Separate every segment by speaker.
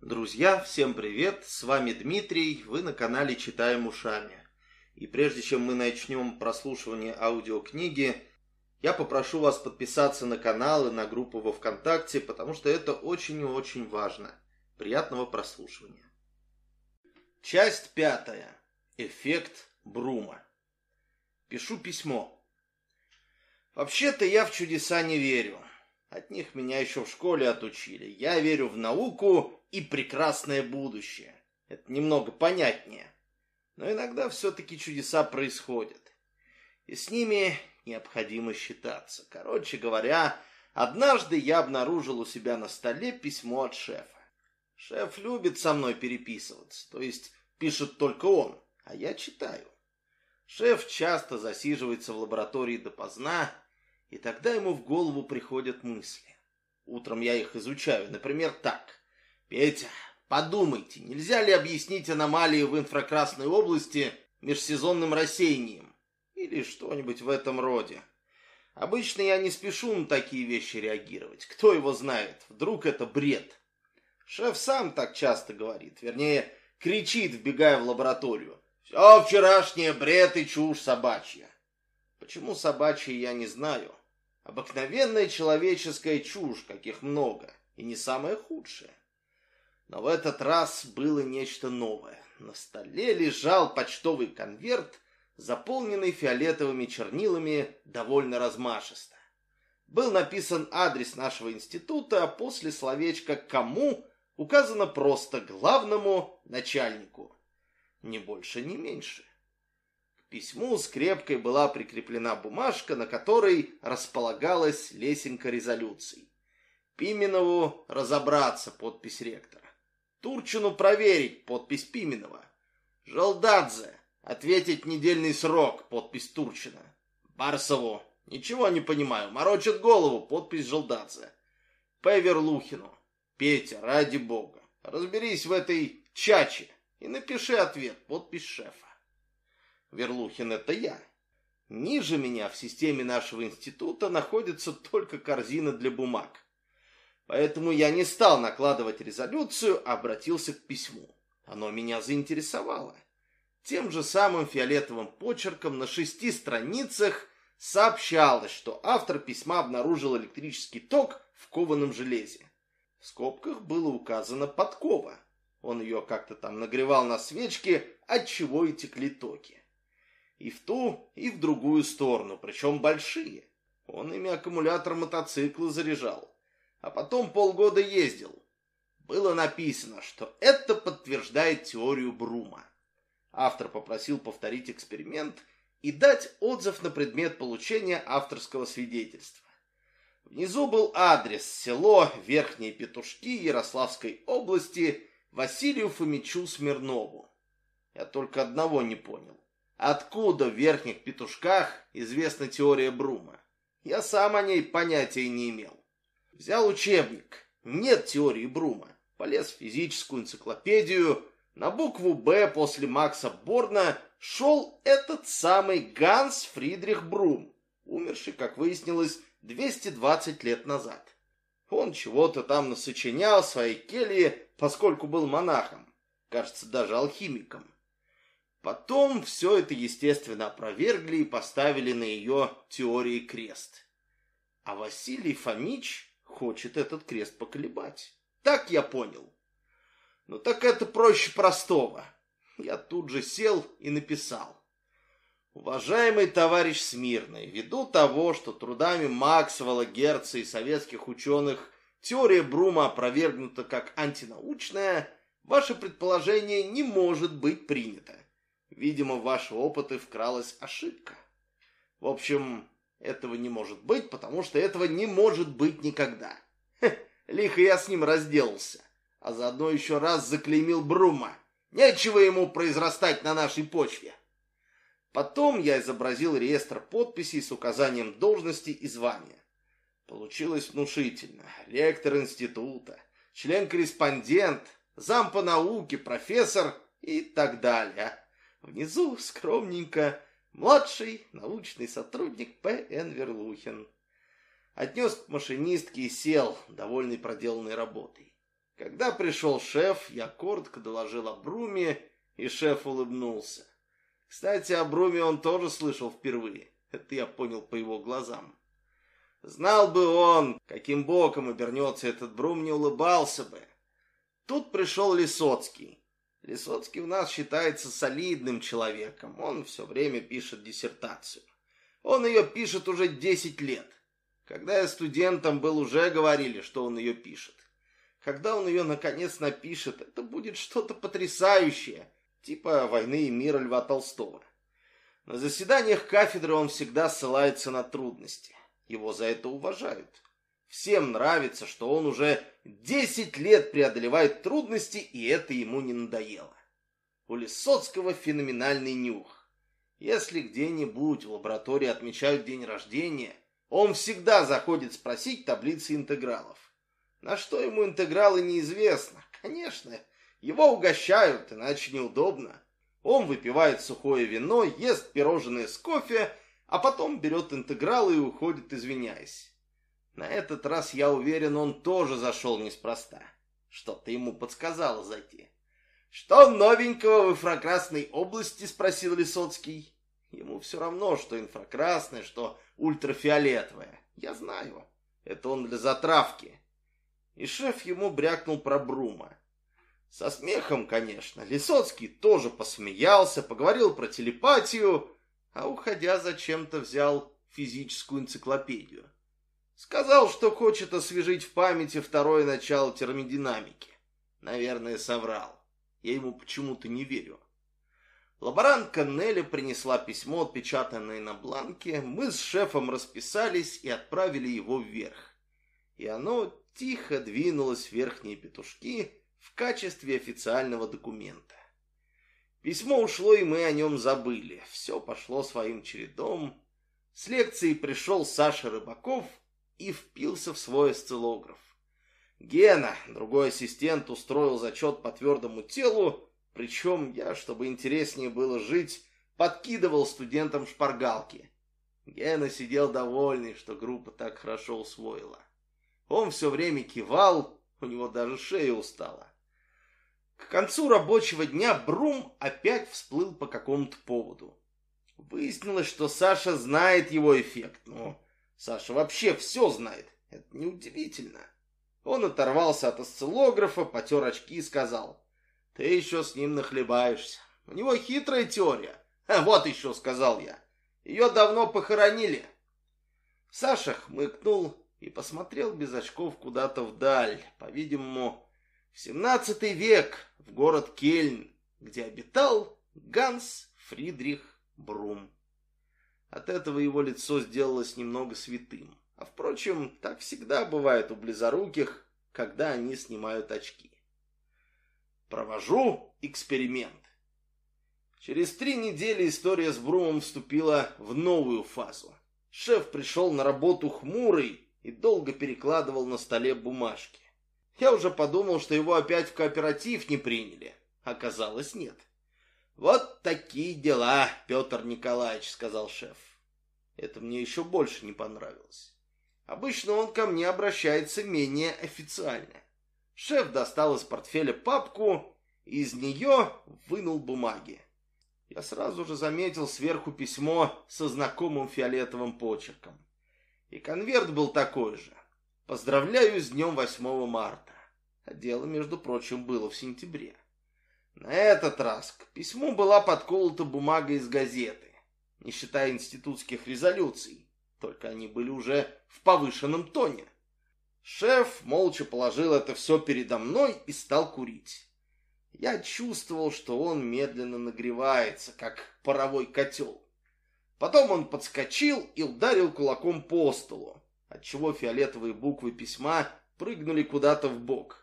Speaker 1: Друзья, всем привет! С вами Дмитрий, вы на канале Читаем ушами. И прежде чем мы начнем прослушивание аудиокниги, я попрошу вас подписаться на канал и на группу во Вконтакте, потому что это очень и очень важно. Приятного прослушивания. Часть пятая. Эффект Брума. Пишу письмо. Вообще-то я в чудеса не верю. От них меня еще в школе отучили. Я верю в науку и прекрасное будущее. Это немного понятнее. Но иногда все-таки чудеса происходят. И с ними необходимо считаться. Короче говоря, однажды я обнаружил у себя на столе письмо от шефа. Шеф любит со мной переписываться, то есть пишет только он, а я читаю. Шеф часто засиживается в лаборатории допоздна, и тогда ему в голову приходят мысли. Утром я их изучаю, например, так. «Петя, подумайте, нельзя ли объяснить аномалии в инфракрасной области межсезонным рассеянием?» Или что-нибудь в этом роде. Обычно я не спешу на такие вещи реагировать. Кто его знает, вдруг это бред. Шеф сам так часто говорит, вернее, кричит, вбегая в лабораторию. Все вчерашнее бред и чушь собачья. Почему собачья, я не знаю. Обыкновенная человеческая чушь, каких много, и не самое худшее. Но в этот раз было нечто новое. На столе лежал почтовый конверт, заполненный фиолетовыми чернилами довольно размашисто. Был написан адрес нашего института, а после словечка «кому» указано просто «главному начальнику» ни больше, ни меньше. К письму скрепкой была прикреплена бумажка, на которой располагалась лесенка резолюций. Пименову разобраться, подпись ректора. Турчину проверить, подпись Пименова. Желдадзе ответить недельный срок, подпись Турчина. Барсову ничего не понимаю, морочит голову, подпись Желдадзе. Певерлухину. Петя, ради бога, разберись в этой чаче и напиши ответ, подпись шефа. Верлухин это я. Ниже меня в системе нашего института находится только корзина для бумаг. Поэтому я не стал накладывать резолюцию, а обратился к письму. Оно меня заинтересовало. Тем же самым фиолетовым почерком на шести страницах сообщалось, что автор письма обнаружил электрический ток в кованом железе. В скобках было указано подкова. Он ее как-то там нагревал на свечке, от чего и текли токи. И в ту, и в другую сторону, причем большие. Он ими аккумулятор мотоцикла заряжал. А потом полгода ездил. Было написано, что это подтверждает теорию Брума. Автор попросил повторить эксперимент и дать отзыв на предмет получения авторского свидетельства. Внизу был адрес село Верхние Петушки Ярославской области Василию Фомичу Смирнову. Я только одного не понял. Откуда в верхних петушках известна теория Брума? Я сам о ней понятия не имел. Взял учебник. Нет теории Брума. Полез в физическую энциклопедию. На букву «Б» после Макса Борна шел этот самый Ганс Фридрих Брум, умерший, как выяснилось, 220 лет назад. Он чего-то там насочинял в своей келье, поскольку был монахом, кажется, даже алхимиком. Потом все это, естественно, опровергли и поставили на ее теории крест. А Василий Фомич хочет этот крест поколебать. Так я понял. Ну так это проще простого. Я тут же сел и написал. Уважаемый товарищ Смирный, ввиду того, что трудами Максвелла, Герца и советских ученых теория Брума опровергнута как антинаучная, ваше предположение не может быть принято. Видимо, в ваши опыты вкралась ошибка. В общем, этого не может быть, потому что этого не может быть никогда. Хе, лихо я с ним разделался, а заодно еще раз заклеймил Брума. Нечего ему произрастать на нашей почве. Потом я изобразил реестр подписей с указанием должности и звания. Получилось внушительно. Ректор института, член-корреспондент, зам по науке, профессор и так далее. Внизу скромненько младший научный сотрудник П.Н. Верлухин. Отнес к машинистке и сел, довольный проделанной работой. Когда пришел шеф, я коротко доложил о Бруме, и шеф улыбнулся. Кстати, о Бруме он тоже слышал впервые. Это я понял по его глазам. Знал бы он, каким боком обернется этот Брум, не улыбался бы. Тут пришел Лисоцкий. Лисоцкий у нас считается солидным человеком. Он все время пишет диссертацию. Он ее пишет уже 10 лет. Когда я студентом был, уже говорили, что он ее пишет. Когда он ее наконец напишет, это будет что-то потрясающее, типа «Войны и мира» Льва Толстого. На заседаниях кафедры он всегда ссылается на трудности. Его за это уважают. Всем нравится, что он уже 10 лет преодолевает трудности, и это ему не надоело. У Лисоцкого феноменальный нюх. Если где-нибудь в лаборатории отмечают день рождения, он всегда заходит спросить таблицы интегралов. На что ему интегралы неизвестно. Конечно, его угощают, иначе неудобно. Он выпивает сухое вино, ест пирожные с кофе, а потом берет интегралы и уходит, извиняясь. На этот раз, я уверен, он тоже зашел неспроста. Что-то ему подсказало зайти. «Что новенького в инфракрасной области?» — спросил Лисоцкий. Ему все равно, что инфракрасное, что ультрафиолетовое. Я знаю. Это он для затравки и шеф ему брякнул про Брума. Со смехом, конечно. Лисоцкий тоже посмеялся, поговорил про телепатию, а уходя зачем-то взял физическую энциклопедию. Сказал, что хочет освежить в памяти второе начало термодинамики. Наверное, соврал. Я ему почему-то не верю. Лаборантка Нелли принесла письмо, отпечатанное на бланке. Мы с шефом расписались и отправили его вверх. И оно тихо двинулась в верхние петушки в качестве официального документа. Письмо ушло, и мы о нем забыли. Все пошло своим чередом. С лекции пришел Саша Рыбаков и впился в свой осциллограф. Гена, другой ассистент, устроил зачет по твердому телу, причем я, чтобы интереснее было жить, подкидывал студентам шпаргалки. Гена сидел довольный, что группа так хорошо усвоила. Он все время кивал, у него даже шея устала. К концу рабочего дня Брум опять всплыл по какому-то поводу. Выяснилось, что Саша знает его эффект. Но Саша вообще все знает. Это неудивительно. Он оторвался от осциллографа, потер очки и сказал. Ты еще с ним нахлебаешься. У него хитрая теория. А, вот еще, сказал я. Ее давно похоронили. Саша хмыкнул и посмотрел без очков куда-то вдаль, по-видимому, в семнадцатый век, в город Кельн, где обитал Ганс Фридрих Брум. От этого его лицо сделалось немного святым. А впрочем, так всегда бывает у близоруких, когда они снимают очки. Провожу эксперимент. Через три недели история с Брумом вступила в новую фазу. Шеф пришел на работу хмурый, и долго перекладывал на столе бумажки. Я уже подумал, что его опять в кооператив не приняли. Оказалось, нет. «Вот такие дела, Петр Николаевич», — сказал шеф. Это мне еще больше не понравилось. Обычно он ко мне обращается менее официально. Шеф достал из портфеля папку и из нее вынул бумаги. Я сразу же заметил сверху письмо со знакомым фиолетовым почерком. И конверт был такой же. Поздравляю с днем 8 марта. А дело, между прочим, было в сентябре. На этот раз к письму была подколота бумага из газеты, не считая институтских резолюций, только они были уже в повышенном тоне. Шеф молча положил это все передо мной и стал курить. Я чувствовал, что он медленно нагревается, как паровой котел. Потом он подскочил и ударил кулаком по столу, отчего фиолетовые буквы письма прыгнули куда-то в бок.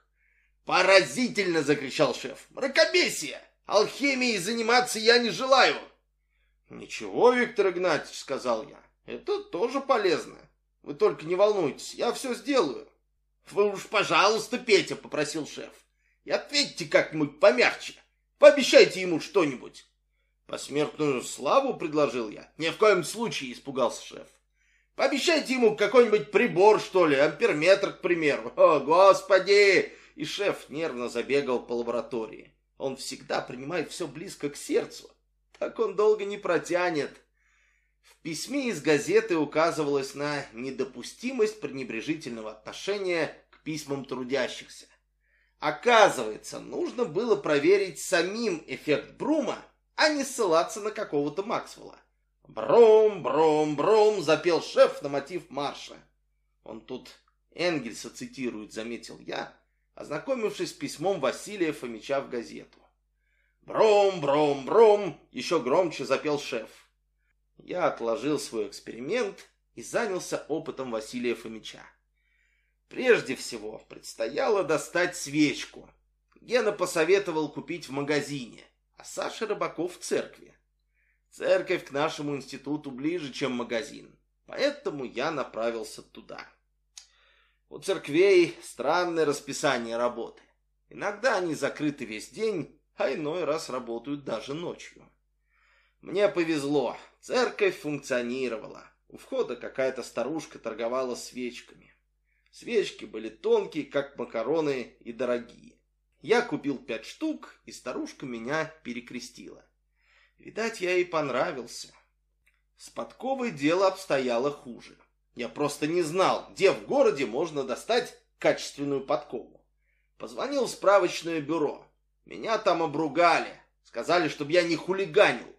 Speaker 1: «Поразительно!» — закричал шеф. «Мракобесие! Алхимией заниматься я не желаю!» «Ничего, Виктор Игнатьевич», — сказал я, — «это тоже полезно. Вы только не волнуйтесь, я все сделаю». «Вы уж, пожалуйста, Петя», — попросил шеф, — «и ответьте как-нибудь помягче. Пообещайте ему что-нибудь». «Посмертную славу?» — предложил я. «Ни в коем случае!» — испугался шеф. «Пообещайте ему какой-нибудь прибор, что ли, амперметр, к примеру». «О, господи! И шеф нервно забегал по лаборатории. Он всегда принимает все близко к сердцу. Так он долго не протянет. В письме из газеты указывалось на недопустимость пренебрежительного отношения к письмам трудящихся. Оказывается, нужно было проверить самим эффект Брума, а не ссылаться на какого-то Максвелла. «Бром, бром, бром!» — запел шеф на мотив марша. Он тут Энгельса цитирует, заметил я, ознакомившись с письмом Василия Фомича в газету. «Бром, бром, бром!» — еще громче запел шеф. Я отложил свой эксперимент и занялся опытом Василия Фомича. Прежде всего, предстояло достать свечку. Гена посоветовал купить в магазине, а Саша Рыбаков в церкви. Церковь к нашему институту ближе, чем магазин, поэтому я направился туда. У церквей странное расписание работы. Иногда они закрыты весь день, а иной раз работают даже ночью. Мне повезло, церковь функционировала. У входа какая-то старушка торговала свечками. Свечки были тонкие, как макароны, и дорогие. Я купил пять штук, и старушка меня перекрестила. Видать, я ей понравился. С подковой дело обстояло хуже. Я просто не знал, где в городе можно достать качественную подкову. Позвонил в справочное бюро. Меня там обругали. Сказали, чтобы я не хулиганил.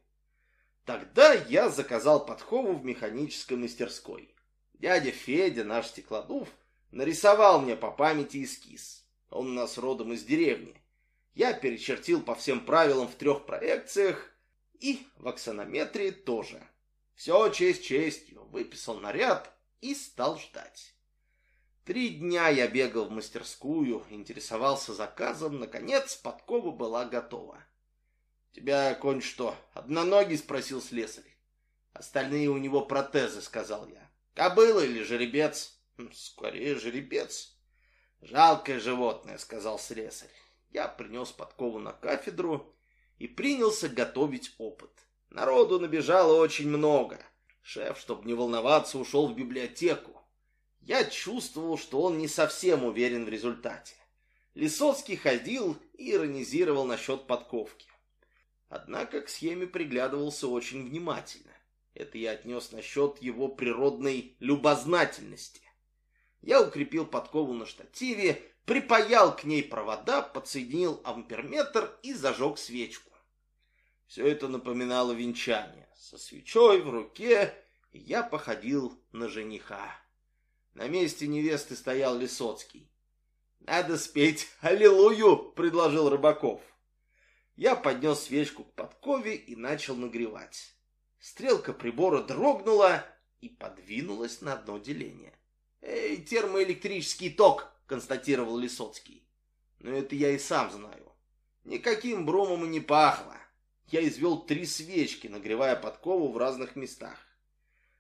Speaker 1: Тогда я заказал подкову в механической мастерской. Дядя Федя, наш стеклодув, нарисовал мне по памяти эскиз. Он у нас родом из деревни. Я перечертил по всем правилам в трех проекциях и в аксонометрии тоже. Все честь честью, выписал наряд и стал ждать. Три дня я бегал в мастерскую, интересовался заказом, наконец подкова была готова. «Тебя, конь, что, одноногий?» — спросил слесарь. «Остальные у него протезы», — сказал я. «Кобыла или жеребец?» «Хм, «Скорее жеребец». «Жалкое животное», — сказал слесарь. Я принес подкову на кафедру и принялся готовить опыт. Народу набежало очень много. Шеф, чтобы не волноваться, ушел в библиотеку. Я чувствовал, что он не совсем уверен в результате. Лисовский ходил и иронизировал насчет подковки. Однако к схеме приглядывался очень внимательно. Это я отнес насчет его природной любознательности. Я укрепил подкову на штативе, припаял к ней провода, подсоединил амперметр и зажег свечку. Все это напоминало венчание. Со свечой в руке я походил на жениха. На месте невесты стоял Лисоцкий. «Надо спеть «Аллилуйю!» — предложил Рыбаков. Я поднес свечку к подкове и начал нагревать. Стрелка прибора дрогнула и подвинулась на одно деление. «Эй, термоэлектрический ток!» — констатировал Лисоцкий. «Но это я и сам знаю. Никаким бромом и не пахло я извел три свечки, нагревая подкову в разных местах.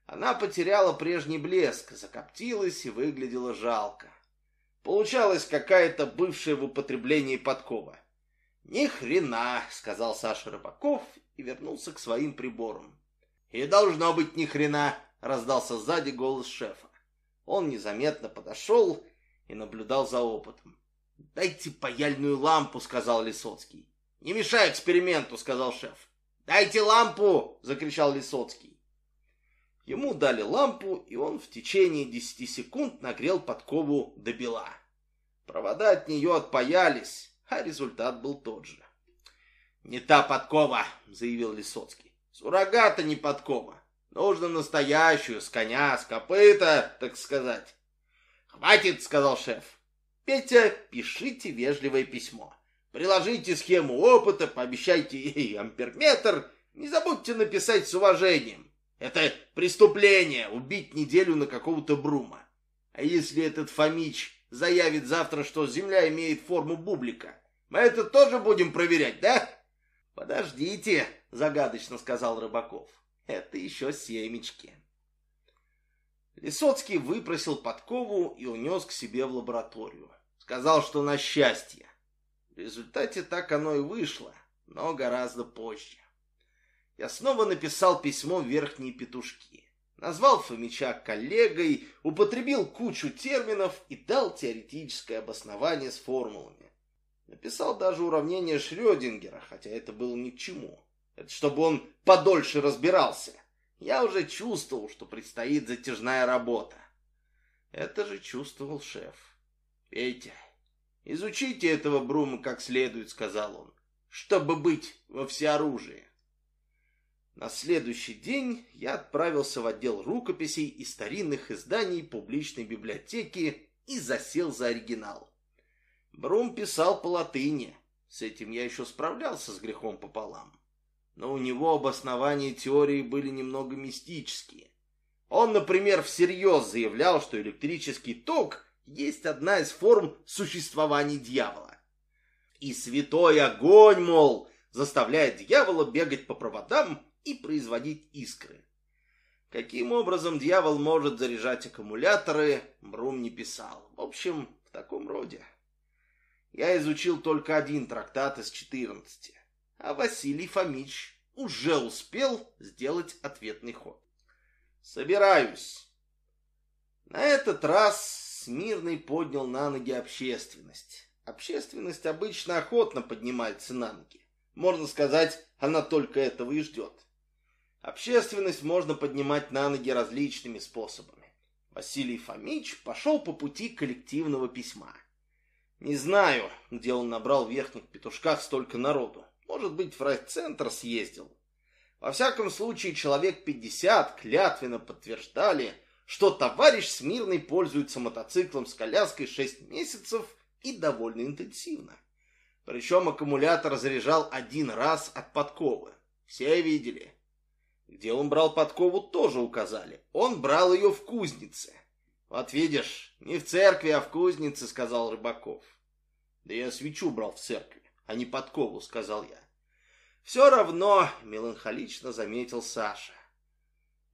Speaker 1: Она потеряла прежний блеск, закоптилась и выглядела жалко. Получалась какая-то бывшая в употреблении подкова. «Ни хрена!» — сказал Саша Рыбаков и вернулся к своим приборам. «И должно быть ни хрена!» — раздался сзади голос шефа. Он незаметно подошел и наблюдал за опытом. «Дайте паяльную лампу», — сказал Лисоцкий. «Не мешай эксперименту», — сказал шеф. «Дайте лампу!» — закричал Лисоцкий. Ему дали лампу, и он в течение десяти секунд нагрел подкову до бела. Провода от нее отпаялись, а результат был тот же. «Не та подкова», — заявил Лисоцкий. «Суррогата не подкова. Нужно настоящую, с коня, с копыта, так сказать». «Хватит», — сказал шеф. «Петя, пишите вежливое письмо. Приложите схему опыта, пообещайте ей амперметр. Не забудьте написать с уважением. Это преступление — убить неделю на какого-то брума. А если этот Фомич заявит завтра, что Земля имеет форму бублика, мы это тоже будем проверять, да? Подождите, загадочно сказал Рыбаков. Это еще семечки. Лисоцкий выпросил подкову и унес к себе в лабораторию. Сказал, что на счастье. В результате так оно и вышло, но гораздо позже. Я снова написал письмо в верхние петушки. Назвал Фомича коллегой, употребил кучу терминов и дал теоретическое обоснование с формулами. Написал даже уравнение Шрёдингера, хотя это было ни к чему. Это чтобы он подольше разбирался. Я уже чувствовал, что предстоит затяжная работа. Это же чувствовал шеф. «Петя, изучите этого Брума как следует», — сказал он, — «чтобы быть во всеоружии». На следующий день я отправился в отдел рукописей и старинных изданий публичной библиотеки и засел за оригинал. Брум писал по латыни. С этим я еще справлялся с грехом пополам. Но у него обоснования теории были немного мистические. Он, например, всерьез заявлял, что электрический ток есть одна из форм существования дьявола. И святой огонь, мол, заставляет дьявола бегать по проводам и производить искры. Каким образом дьявол может заряжать аккумуляторы, Брум не писал. В общем, в таком роде. Я изучил только один трактат из четырнадцати, а Василий Фомич уже успел сделать ответный ход. Собираюсь. На этот раз Смирный поднял на ноги общественность. Общественность обычно охотно поднимается на ноги. Можно сказать, она только этого и ждет. Общественность можно поднимать на ноги различными способами. Василий Фомич пошел по пути коллективного письма. Не знаю, где он набрал в верхних петушках столько народу. Может быть, в райцентр съездил. Во всяком случае, человек пятьдесят клятвенно подтверждали, что товарищ Смирный пользуется мотоциклом с коляской шесть месяцев и довольно интенсивно. Причем аккумулятор заряжал один раз от подковы. Все видели. Где он брал подкову, тоже указали. Он брал ее в кузнице. Вот видишь, не в церкви, а в кузнице, сказал Рыбаков. Да я свечу брал в церкви, а не подкову, сказал я. Все равно, меланхолично заметил Саша.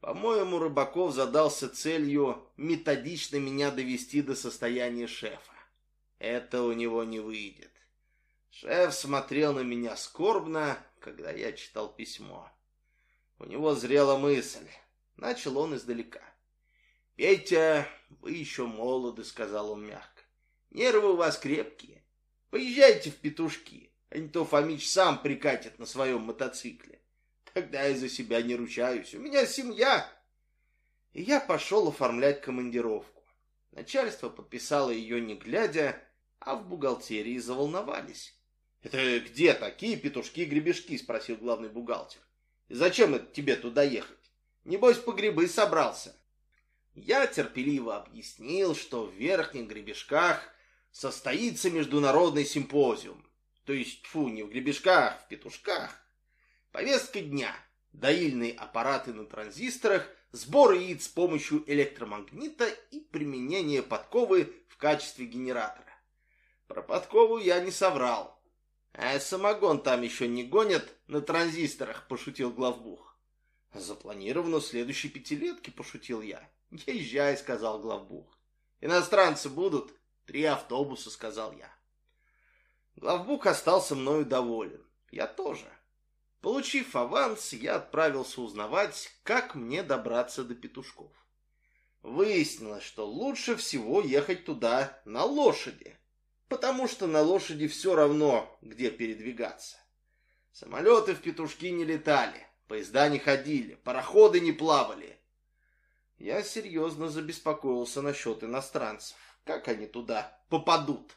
Speaker 1: По-моему, Рыбаков задался целью методично меня довести до состояния шефа. Это у него не выйдет. Шеф смотрел на меня скорбно, когда я читал письмо. У него зрела мысль. Начал он издалека. «Петя, вы еще молоды», — сказал он мягко. «Нервы у вас крепкие. Поезжайте в петушки, а не то Фомич сам прикатит на своем мотоцикле. Тогда я за себя не ручаюсь. У меня семья». И я пошел оформлять командировку. Начальство подписало ее не глядя, а в бухгалтерии заволновались. «Это где такие петушки-гребешки?» — спросил главный бухгалтер. И зачем это тебе туда ехать? Небось, по грибы собрался. Я терпеливо объяснил, что в верхних гребешках состоится международный симпозиум. То есть, фу, не в гребешках, в петушках. Повестка дня. Доильные аппараты на транзисторах, сбор яиц с помощью электромагнита и применение подковы в качестве генератора. Про подкову я не соврал. А самогон там еще не гонят на транзисторах, пошутил главбух. Запланировано следующей пятилетке, пошутил я. Езжай, сказал главбух. Иностранцы будут? Три автобуса, сказал я. Главбух остался мною доволен. Я тоже. Получив аванс, я отправился узнавать, как мне добраться до петушков. Выяснилось, что лучше всего ехать туда на лошади потому что на лошади все равно, где передвигаться. Самолеты в петушки не летали, поезда не ходили, пароходы не плавали. Я серьезно забеспокоился насчет иностранцев. Как они туда попадут?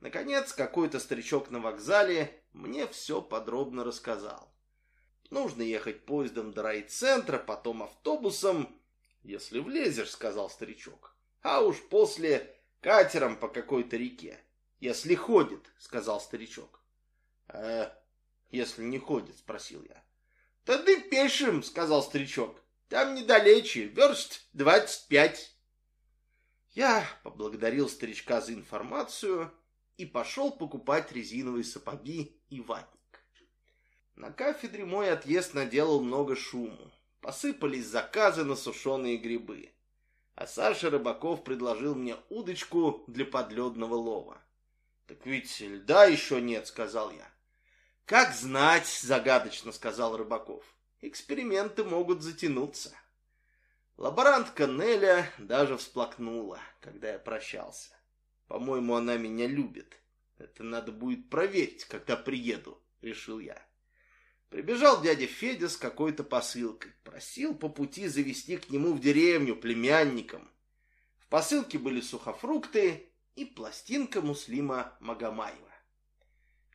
Speaker 1: Наконец, какой-то старичок на вокзале мне все подробно рассказал. Нужно ехать поездом до райцентра, потом автобусом. Если влезешь, сказал старичок. А уж после Катером по какой-то реке. Если ходит, сказал старичок. Э, если не ходит, спросил я. Тогда пешим, сказал старичок. Там недалече, верст двадцать пять. Я поблагодарил старичка за информацию и пошел покупать резиновые сапоги и ватник. На кафедре мой отъезд наделал много шуму. Посыпались заказы на сушеные грибы а Саша Рыбаков предложил мне удочку для подледного лова. «Так ведь льда еще нет», — сказал я. «Как знать», — загадочно сказал Рыбаков. «Эксперименты могут затянуться». Лаборантка Неля даже всплакнула, когда я прощался. По-моему, она меня любит. Это надо будет проверить, когда приеду, решил я. Прибежал дядя Федя с какой-то посылкой. Просил по пути завести к нему в деревню племянником. В посылке были сухофрукты и пластинка Муслима Магомаева.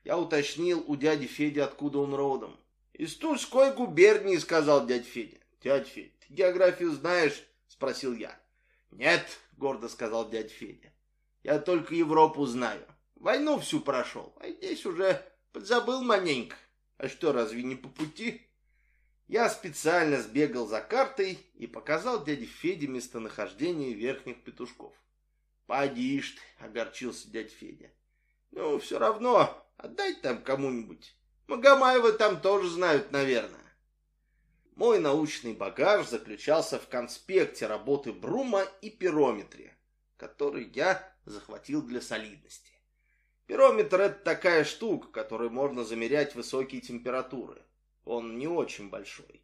Speaker 1: Я уточнил у дяди Феди, откуда он родом. «Из Тульской губернии», — сказал дядя Федя. «Дядя Федя, ты географию знаешь?» — спросил я. «Нет», — гордо сказал дядя Федя. «Я только Европу знаю. Войну всю прошел, а здесь уже подзабыл маленько. А что, разве не по пути? Я специально сбегал за картой и показал дяде Феде местонахождение верхних петушков. «Поди ты!» — огорчился дядя Федя. «Ну, все равно, отдай там кому-нибудь. Магомаева там тоже знают, наверное». Мой научный багаж заключался в конспекте работы Брума и пирометре, который я захватил для солидности. Пирометр это такая штука, которой можно замерять высокие температуры. Он не очень большой.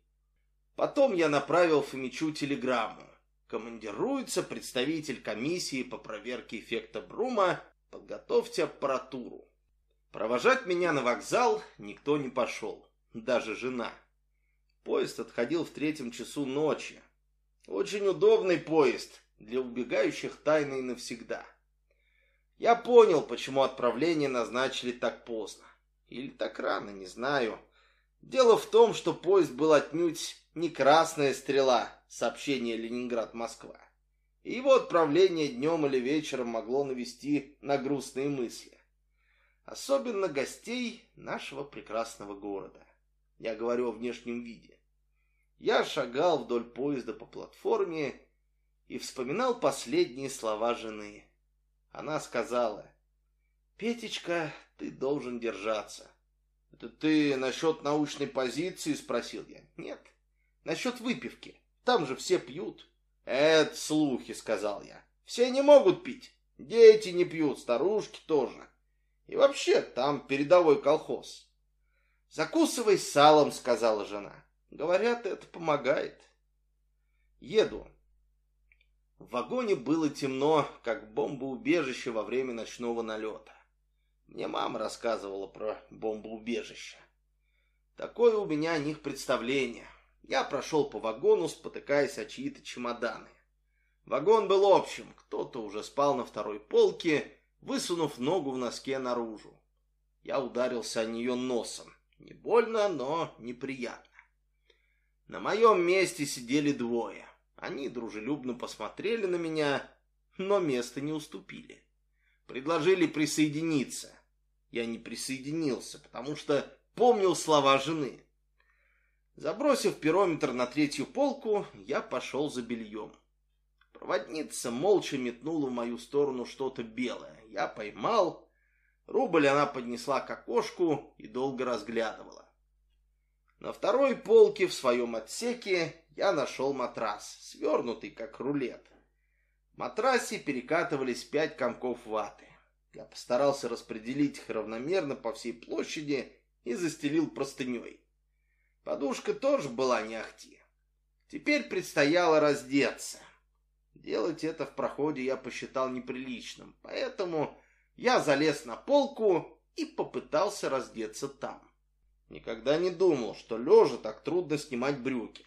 Speaker 1: Потом я направил Фомичу телеграмму. Командируется представитель комиссии по проверке эффекта Брума. Подготовьте аппаратуру. Провожать меня на вокзал никто не пошел, даже жена. Поезд отходил в третьем часу ночи. Очень удобный поезд для убегающих тайны навсегда. Я понял, почему отправление назначили так поздно. Или так рано, не знаю. Дело в том, что поезд был отнюдь не красная стрела, сообщение Ленинград-Москва. И его отправление днем или вечером могло навести на грустные мысли. Особенно гостей нашего прекрасного города. Я говорю о внешнем виде. Я шагал вдоль поезда по платформе и вспоминал последние слова жены. Она сказала, «Петечка, ты должен держаться». «Это ты насчет научной позиции?» – спросил я. «Нет, насчет выпивки. Там же все пьют». «Это слухи», – сказал я. «Все не могут пить. Дети не пьют, старушки тоже. И вообще, там передовой колхоз». «Закусывай салом», – сказала жена. «Говорят, это помогает». Еду. В вагоне было темно, как бомбоубежище во время ночного налета. Мне мама рассказывала про бомбоубежище. Такое у меня о них представление. Я прошел по вагону, спотыкаясь о чьи-то чемоданы. Вагон был общим, кто-то уже спал на второй полке, высунув ногу в носке наружу. Я ударился о нее носом. Не больно, но неприятно. На моем месте сидели двое. Они дружелюбно посмотрели на меня, но место не уступили. Предложили присоединиться. Я не присоединился, потому что помнил слова жены. Забросив пирометр на третью полку, я пошел за бельем. Проводница молча метнула в мою сторону что-то белое. Я поймал. Рубль она поднесла к окошку и долго разглядывала. На второй полке в своем отсеке я нашел матрас, свернутый как рулет. В матрасе перекатывались пять комков ваты. Я постарался распределить их равномерно по всей площади и застелил простыней. Подушка тоже была не ахти. Теперь предстояло раздеться. Делать это в проходе я посчитал неприличным, поэтому я залез на полку и попытался раздеться там. Никогда не думал, что лежа так трудно снимать брюки.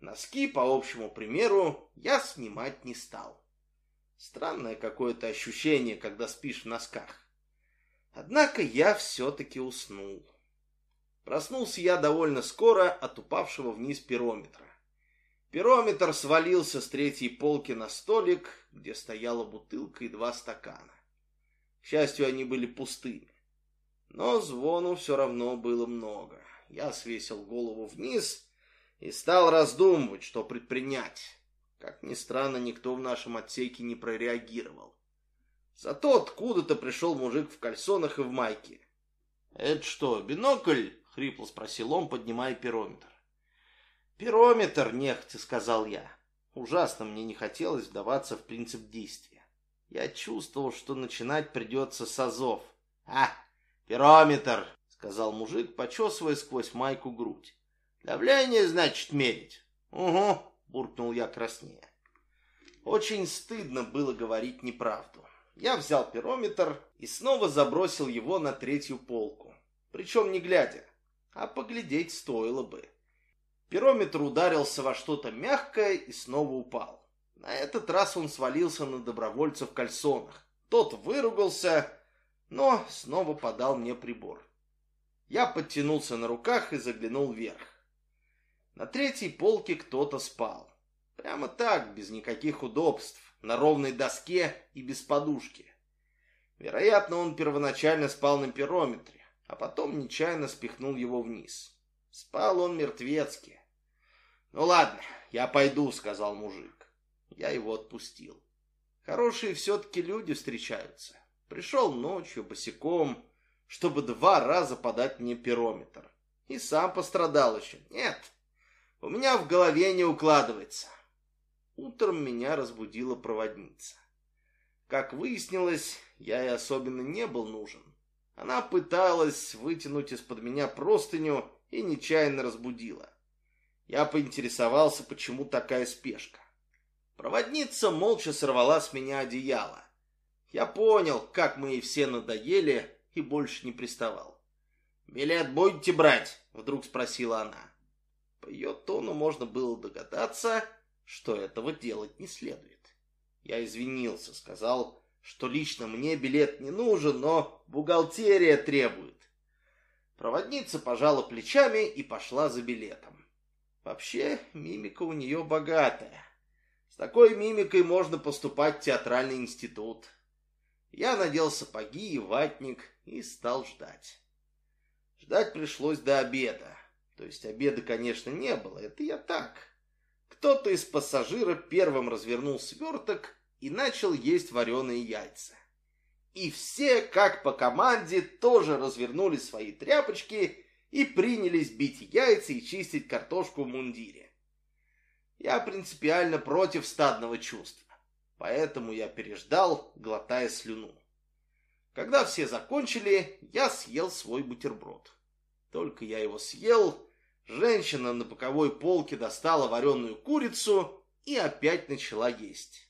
Speaker 1: Носки, по общему примеру, я снимать не стал. Странное какое-то ощущение, когда спишь в носках. Однако я все-таки уснул. Проснулся я довольно скоро от упавшего вниз пирометра. Пирометр свалился с третьей полки на столик, где стояла бутылка и два стакана. К счастью, они были пустыми. Но звону все равно было много. Я свесил голову вниз и стал раздумывать, что предпринять. Как ни странно, никто в нашем отсеке не прореагировал. Зато откуда-то пришел мужик в кальсонах и в майке. «Это что, бинокль?» — хрипло спросил он, поднимая пирометр. «Пирометр, нехотя», — сказал я. Ужасно мне не хотелось вдаваться в принцип действия. Я чувствовал, что начинать придется с азов. «А, пирометр!» — сказал мужик, почесывая сквозь майку грудь. Давление, значит, мерить? Угу, буркнул я краснее. Очень стыдно было говорить неправду. Я взял пирометр и снова забросил его на третью полку. Причем не глядя, а поглядеть стоило бы. Пирометр ударился во что-то мягкое и снова упал. На этот раз он свалился на добровольца в кальсонах. Тот выругался, но снова подал мне прибор. Я подтянулся на руках и заглянул вверх. На третьей полке кто-то спал. Прямо так, без никаких удобств, на ровной доске и без подушки. Вероятно, он первоначально спал на пирометре, а потом нечаянно спихнул его вниз. Спал он мертвецки. «Ну ладно, я пойду», — сказал мужик. Я его отпустил. Хорошие все-таки люди встречаются. Пришел ночью босиком, чтобы два раза подать мне пирометр. И сам пострадал еще. Нет, у меня в голове не укладывается. Утром меня разбудила проводница. Как выяснилось, я и особенно не был нужен. Она пыталась вытянуть из-под меня простыню и нечаянно разбудила. Я поинтересовался, почему такая спешка. Проводница молча сорвала с меня одеяло. Я понял, как мы ей все надоели, и больше не приставал. «Билет будете брать?» — вдруг спросила она. По ее тону можно было догадаться, что этого делать не следует. Я извинился, сказал, что лично мне билет не нужен, но бухгалтерия требует. Проводница пожала плечами и пошла за билетом. Вообще, мимика у нее богатая. С такой мимикой можно поступать в театральный институт. Я надел сапоги и ватник и стал ждать. Ждать пришлось до обеда. То есть обеда, конечно, не было, это я так, кто-то из пассажиров первым развернул сверток и начал есть вареные яйца. И все, как по команде, тоже развернули свои тряпочки и принялись бить яйца и чистить картошку в мундире. Я принципиально против стадного чувства, поэтому я переждал, глотая слюну. Когда все закончили, я съел свой бутерброд. Только я его съел, Женщина на боковой полке достала вареную курицу и опять начала есть.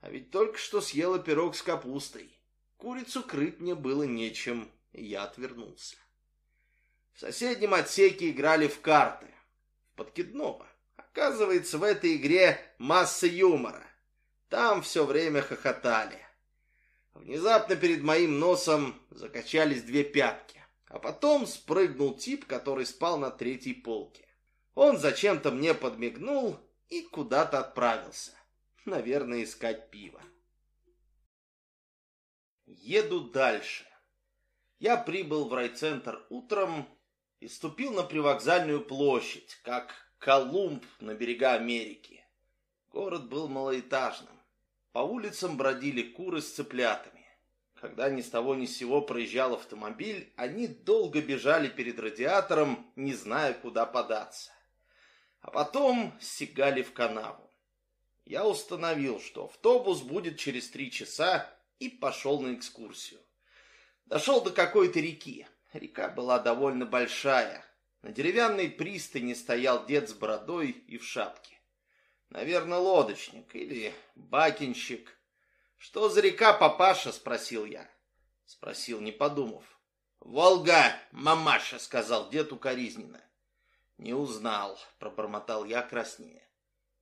Speaker 1: А ведь только что съела пирог с капустой. Курицу крыть мне было нечем, и я отвернулся. В соседнем отсеке играли в карты. Подкидного. Оказывается, в этой игре масса юмора. Там все время хохотали. Внезапно перед моим носом закачались две пятки. А потом спрыгнул тип, который спал на третьей полке. Он зачем-то мне подмигнул и куда-то отправился. Наверное, искать пиво. Еду дальше. Я прибыл в райцентр утром и ступил на привокзальную площадь, как Колумб на берега Америки. Город был малоэтажным. По улицам бродили куры с цыплятами. Когда ни с того ни с сего проезжал автомобиль, они долго бежали перед радиатором, не зная, куда податься. А потом сигали в канаву. Я установил, что автобус будет через три часа, и пошел на экскурсию. Дошел до какой-то реки. Река была довольно большая. На деревянной пристани стоял дед с бородой и в шапке. Наверное, лодочник или бакинщик. «Что за река, папаша?» — спросил я. Спросил, не подумав. «Волга, мамаша!» — сказал дед укоризненно. «Не узнал», — пробормотал я краснее.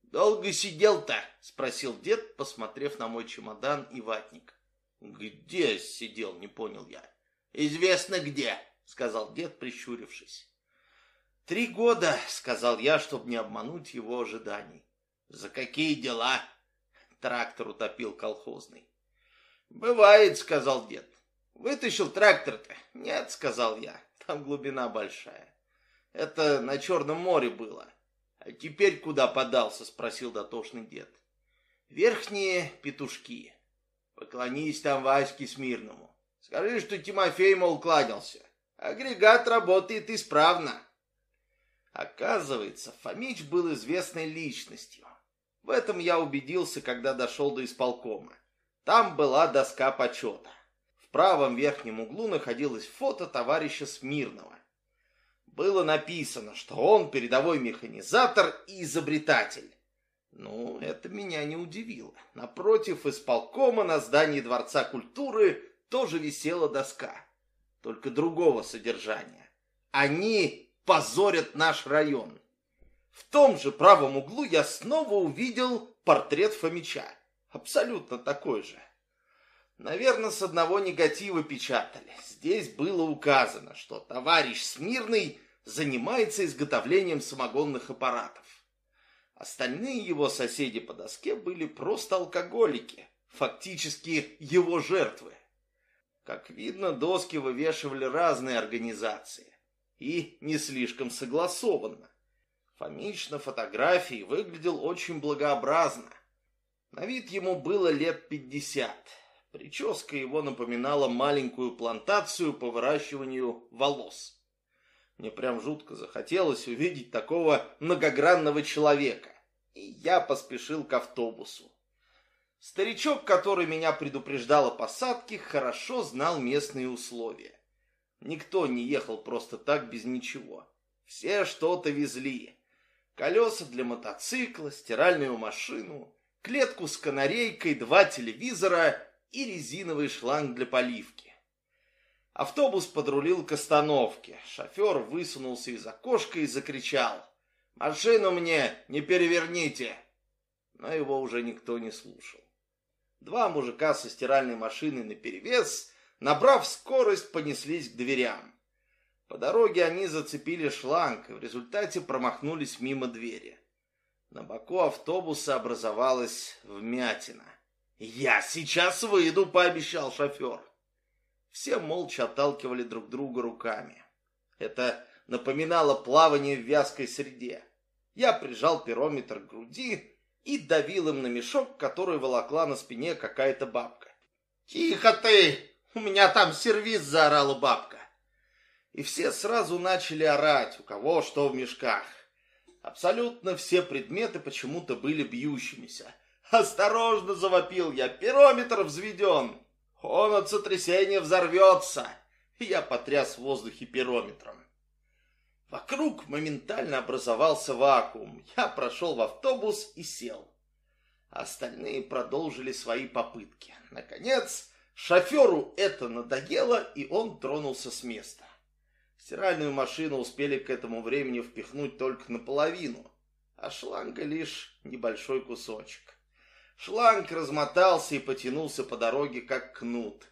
Speaker 1: «Долго сидел-то?» — спросил дед, посмотрев на мой чемодан и ватник. «Где сидел?» — не понял я. «Известно где», — сказал дед, прищурившись. «Три года», — сказал я, чтобы не обмануть его ожиданий. «За какие дела?» Трактор утопил колхозный. «Бывает», — сказал дед. «Вытащил трактор-то?» «Нет», — сказал я, — «там глубина большая». «Это на Черном море было». «А теперь куда подался?» — спросил дотошный дед. «Верхние петушки. Поклонись там Ваське Смирному. Скажи, что Тимофей, мол, кланялся. Агрегат работает исправно». Оказывается, Фомич был известной личностью. В этом я убедился, когда дошел до исполкома. Там была доска почета. В правом верхнем углу находилось фото товарища Смирнова. Было написано, что он передовой механизатор и изобретатель. Ну, это меня не удивило. Напротив исполкома на здании Дворца культуры тоже висела доска, только другого содержания. Они позорят наш район. В том же правом углу я снова увидел портрет Фомича. Абсолютно такой же. Наверное, с одного негатива печатали. Здесь было указано, что товарищ Смирный занимается изготовлением самогонных аппаратов. Остальные его соседи по доске были просто алкоголики, фактически его жертвы. Как видно, доски вывешивали разные организации. И не слишком согласованно. Фомич на фотографии выглядел очень благообразно. На вид ему было лет пятьдесят. Прическа его напоминала маленькую плантацию по выращиванию волос. Мне прям жутко захотелось увидеть такого многогранного человека. И я поспешил к автобусу. Старичок, который меня предупреждал о посадке, хорошо знал местные условия. Никто не ехал просто так без ничего. Все что-то везли. Колеса для мотоцикла, стиральную машину, клетку с канарейкой, два телевизора и резиновый шланг для поливки. Автобус подрулил к остановке. Шофер высунулся из окошка и закричал. «Машину мне не переверните!» Но его уже никто не слушал. Два мужика со стиральной машиной наперевес, набрав скорость, понеслись к дверям. По дороге они зацепили шланг и в результате промахнулись мимо двери. На боку автобуса образовалась вмятина. «Я сейчас выйду», — пообещал шофер. Все молча отталкивали друг друга руками. Это напоминало плавание в вязкой среде. Я прижал пирометр к груди и давил им на мешок, который волокла на спине какая-то бабка. «Тихо ты! У меня там сервиз!» — заорала бабка. И все сразу начали орать, у кого что в мешках. Абсолютно все предметы почему-то были бьющимися. «Осторожно!» — завопил я. «Пирометр взведен! Он от сотрясения взорвется!» Я потряс в воздухе пирометром. Вокруг моментально образовался вакуум. Я прошел в автобус и сел. Остальные продолжили свои попытки. Наконец, шоферу это надоело, и он тронулся с места. Стиральную машину успели к этому времени впихнуть только наполовину, а шланга лишь небольшой кусочек. Шланг размотался и потянулся по дороге, как кнут.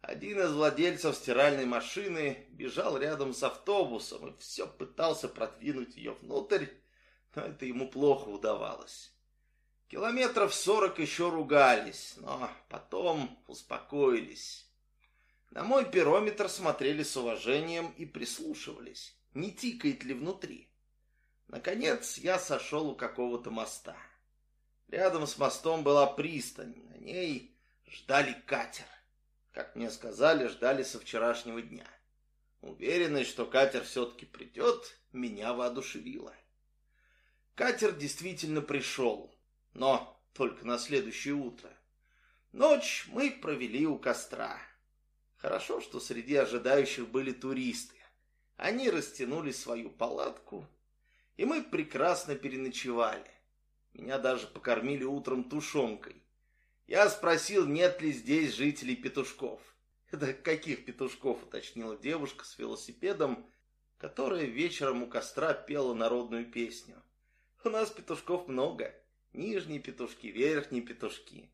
Speaker 1: Один из владельцев стиральной машины бежал рядом с автобусом и все пытался продвинуть ее внутрь, но это ему плохо удавалось. Километров сорок еще ругались, но потом успокоились. На мой пирометр смотрели с уважением и прислушивались, не тикает ли внутри. Наконец я сошел у какого-то моста. Рядом с мостом была пристань, на ней ждали катер. Как мне сказали, ждали со вчерашнего дня. Уверенность, что катер все-таки придет, меня воодушевила. Катер действительно пришел, но только на следующее утро. Ночь мы провели у костра. Хорошо, что среди ожидающих были туристы. Они растянули свою палатку, и мы прекрасно переночевали. Меня даже покормили утром тушенкой. Я спросил, нет ли здесь жителей петушков. Это каких петушков, уточнила девушка с велосипедом, которая вечером у костра пела народную песню. У нас петушков много. Нижние петушки, верхние петушки.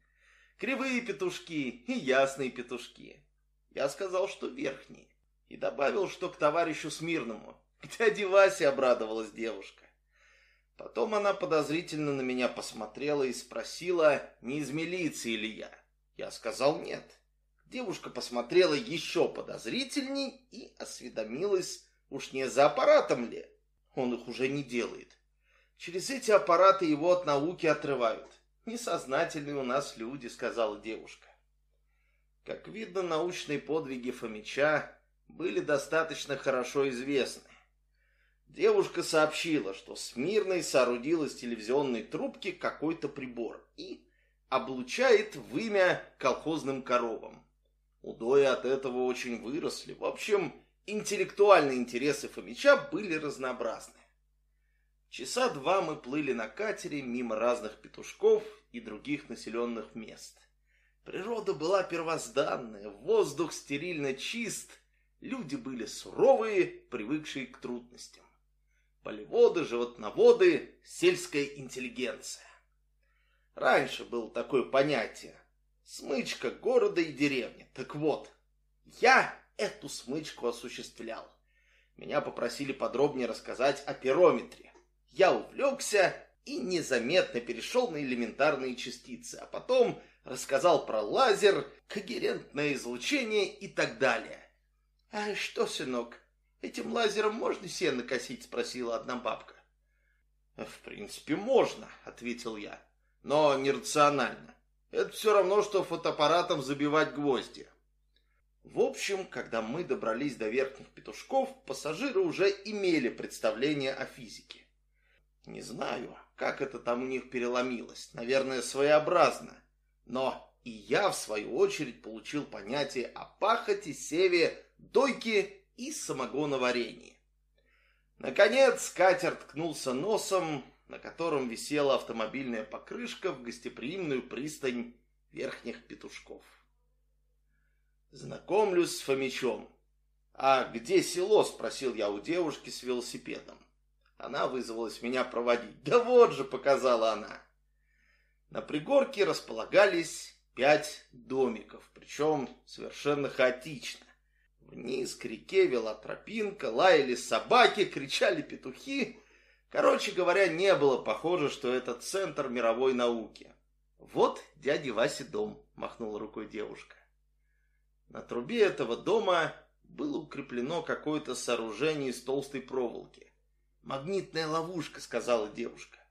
Speaker 1: Кривые петушки и ясные петушки. Я сказал, что верхние. И добавил, что к товарищу Смирному. К дяде Васе обрадовалась девушка. Потом она подозрительно на меня посмотрела и спросила, не из милиции ли я. Я сказал нет. Девушка посмотрела еще подозрительней и осведомилась, уж не за аппаратом ли. Он их уже не делает. Через эти аппараты его от науки отрывают. Несознательные у нас люди, сказала девушка. Как видно, научные подвиги Фомича были достаточно хорошо известны. Девушка сообщила, что Смирной соорудил из телевизионной трубки какой-то прибор и облучает в имя колхозным коровам. Удои от этого очень выросли. В общем, интеллектуальные интересы Фомича были разнообразны. Часа два мы плыли на катере мимо разных петушков и других населенных мест. Природа была первозданная, воздух стерильно чист, люди были суровые, привыкшие к трудностям. Полеводы, животноводы, сельская интеллигенция. Раньше было такое понятие – смычка города и деревни. Так вот, я эту смычку осуществлял. Меня попросили подробнее рассказать о пирометре я увлекся и незаметно перешел на элементарные частицы, а потом рассказал про лазер, когерентное излучение и так далее. «А что, сынок, этим лазером можно сено косить?» — спросила одна бабка. «В принципе, можно», — ответил я, — «но нерационально. Это все равно, что фотоаппаратом забивать гвозди». В общем, когда мы добрались до верхних петушков, пассажиры уже имели представление о физике. Не знаю, как это там у них переломилось. Наверное, своеобразно. Но и я, в свою очередь, получил понятие о пахоте, севе, дойке и самогоноварении. Наконец, катер ткнулся носом, на котором висела автомобильная покрышка в гостеприимную пристань верхних петушков. Знакомлюсь с Фомичом. «А где село?» – спросил я у девушки с велосипедом. Она вызвалась меня проводить. Да вот же, показала она. На пригорке располагались пять домиков, причем совершенно хаотично. Вниз к реке вела тропинка, лаяли собаки, кричали петухи. Короче говоря, не было похоже, что это центр мировой науки. «Вот дяди Васи дом», — махнула рукой девушка. На трубе этого дома было укреплено какое-то сооружение из толстой проволоки. «Магнитная ловушка», — сказала девушка.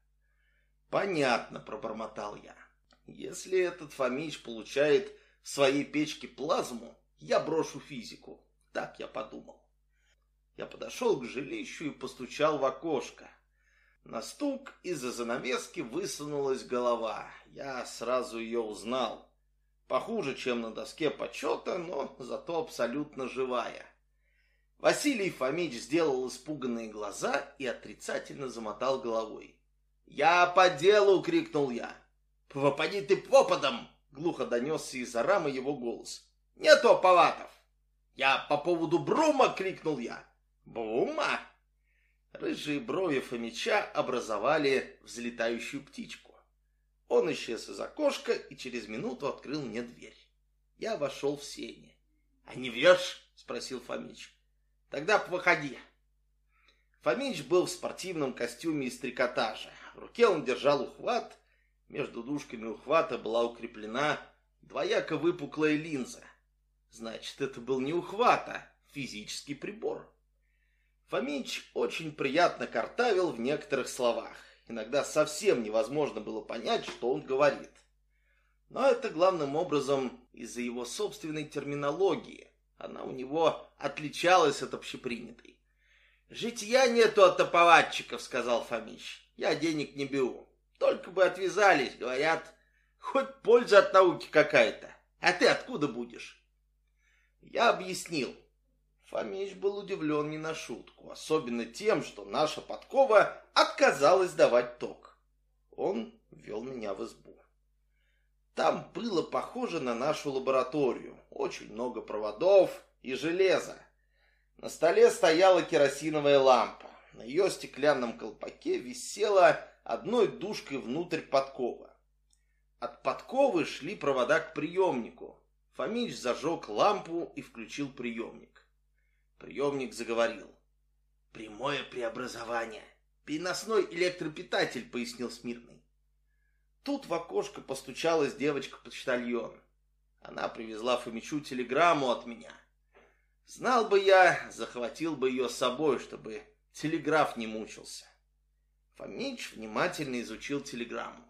Speaker 1: «Понятно», — пробормотал я. «Если этот Фомич получает в своей печке плазму, я брошу физику». Так я подумал. Я подошел к жилищу и постучал в окошко. На стук из-за занавески высунулась голова. Я сразу ее узнал. Похуже, чем на доске почета, но зато абсолютно живая. Василий Фомич сделал испуганные глаза и отрицательно замотал головой. «Я по делу!» — крикнул я. «Попади ты попадом!» — глухо донесся из-за рамы его голос. «Нету оповатов!» «Я по поводу Брума!» — крикнул я. «Брума!» Рыжие брови Фомича образовали взлетающую птичку. Он исчез из окошка и через минуту открыл мне дверь. Я вошел в сени. «А не врешь?» — спросил Фомич. Тогда выходи. Фомич был в спортивном костюме из трикотажа. В руке он держал ухват. Между дужками ухвата была укреплена двояко выпуклая линза. Значит, это был не ухват, а физический прибор. Фомич очень приятно картавил в некоторых словах. Иногда совсем невозможно было понять, что он говорит. Но это главным образом из-за его собственной терминологии. Она у него отличалась от общепринятой. «Житья нету от топоватчиков», — сказал Фомич. «Я денег не беру. Только бы отвязались, говорят. Хоть польза от науки какая-то. А ты откуда будешь?» Я объяснил. Фомич был удивлен не на шутку, особенно тем, что наша подкова отказалась давать ток. Он ввел меня в избу. Там было похоже на нашу лабораторию. Очень много проводов и железа. На столе стояла керосиновая лампа. На ее стеклянном колпаке висела одной дужкой внутрь подкова. От подковы шли провода к приемнику. Фомич зажег лампу и включил приемник. Приемник заговорил. «Прямое преобразование. Переносной электропитатель», — пояснил Смирный. Тут в окошко постучалась девочка-почтальон. Она привезла Фомичу телеграмму от меня. Знал бы я, захватил бы ее с собой, чтобы телеграф не мучился. Фомич внимательно изучил телеграмму.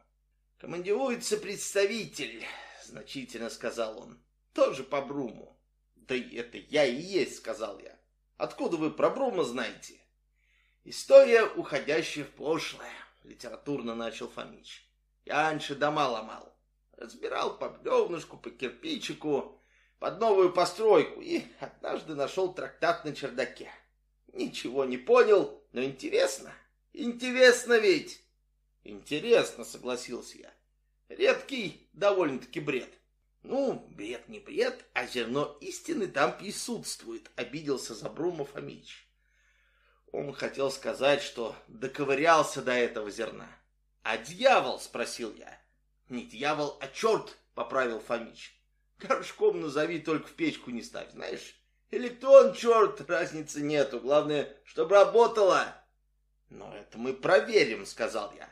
Speaker 1: «Командируется представитель», — значительно сказал он. «Тоже по Бруму». «Да это я и есть», — сказал я. «Откуда вы про Брума знаете?» «История, уходящая в прошлое», — литературно начал Фомич. Я раньше дома ломал. Разбирал по бревнышку, по кирпичику, под новую постройку и однажды нашел трактат на чердаке. Ничего не понял, но интересно. Интересно ведь? Интересно, согласился я. Редкий довольно-таки бред. Ну, бред не бред, а зерно истины там присутствует, обиделся за Брума Фомич. Он хотел сказать, что доковырялся до этого зерна. «А дьявол?» — спросил я. «Не дьявол, а черт!» — поправил Фомич. «Горшком назови, только в печку не ставь, знаешь? Электрон, черт, разницы нету, главное, чтобы работало!» «Но это мы проверим», — сказал я.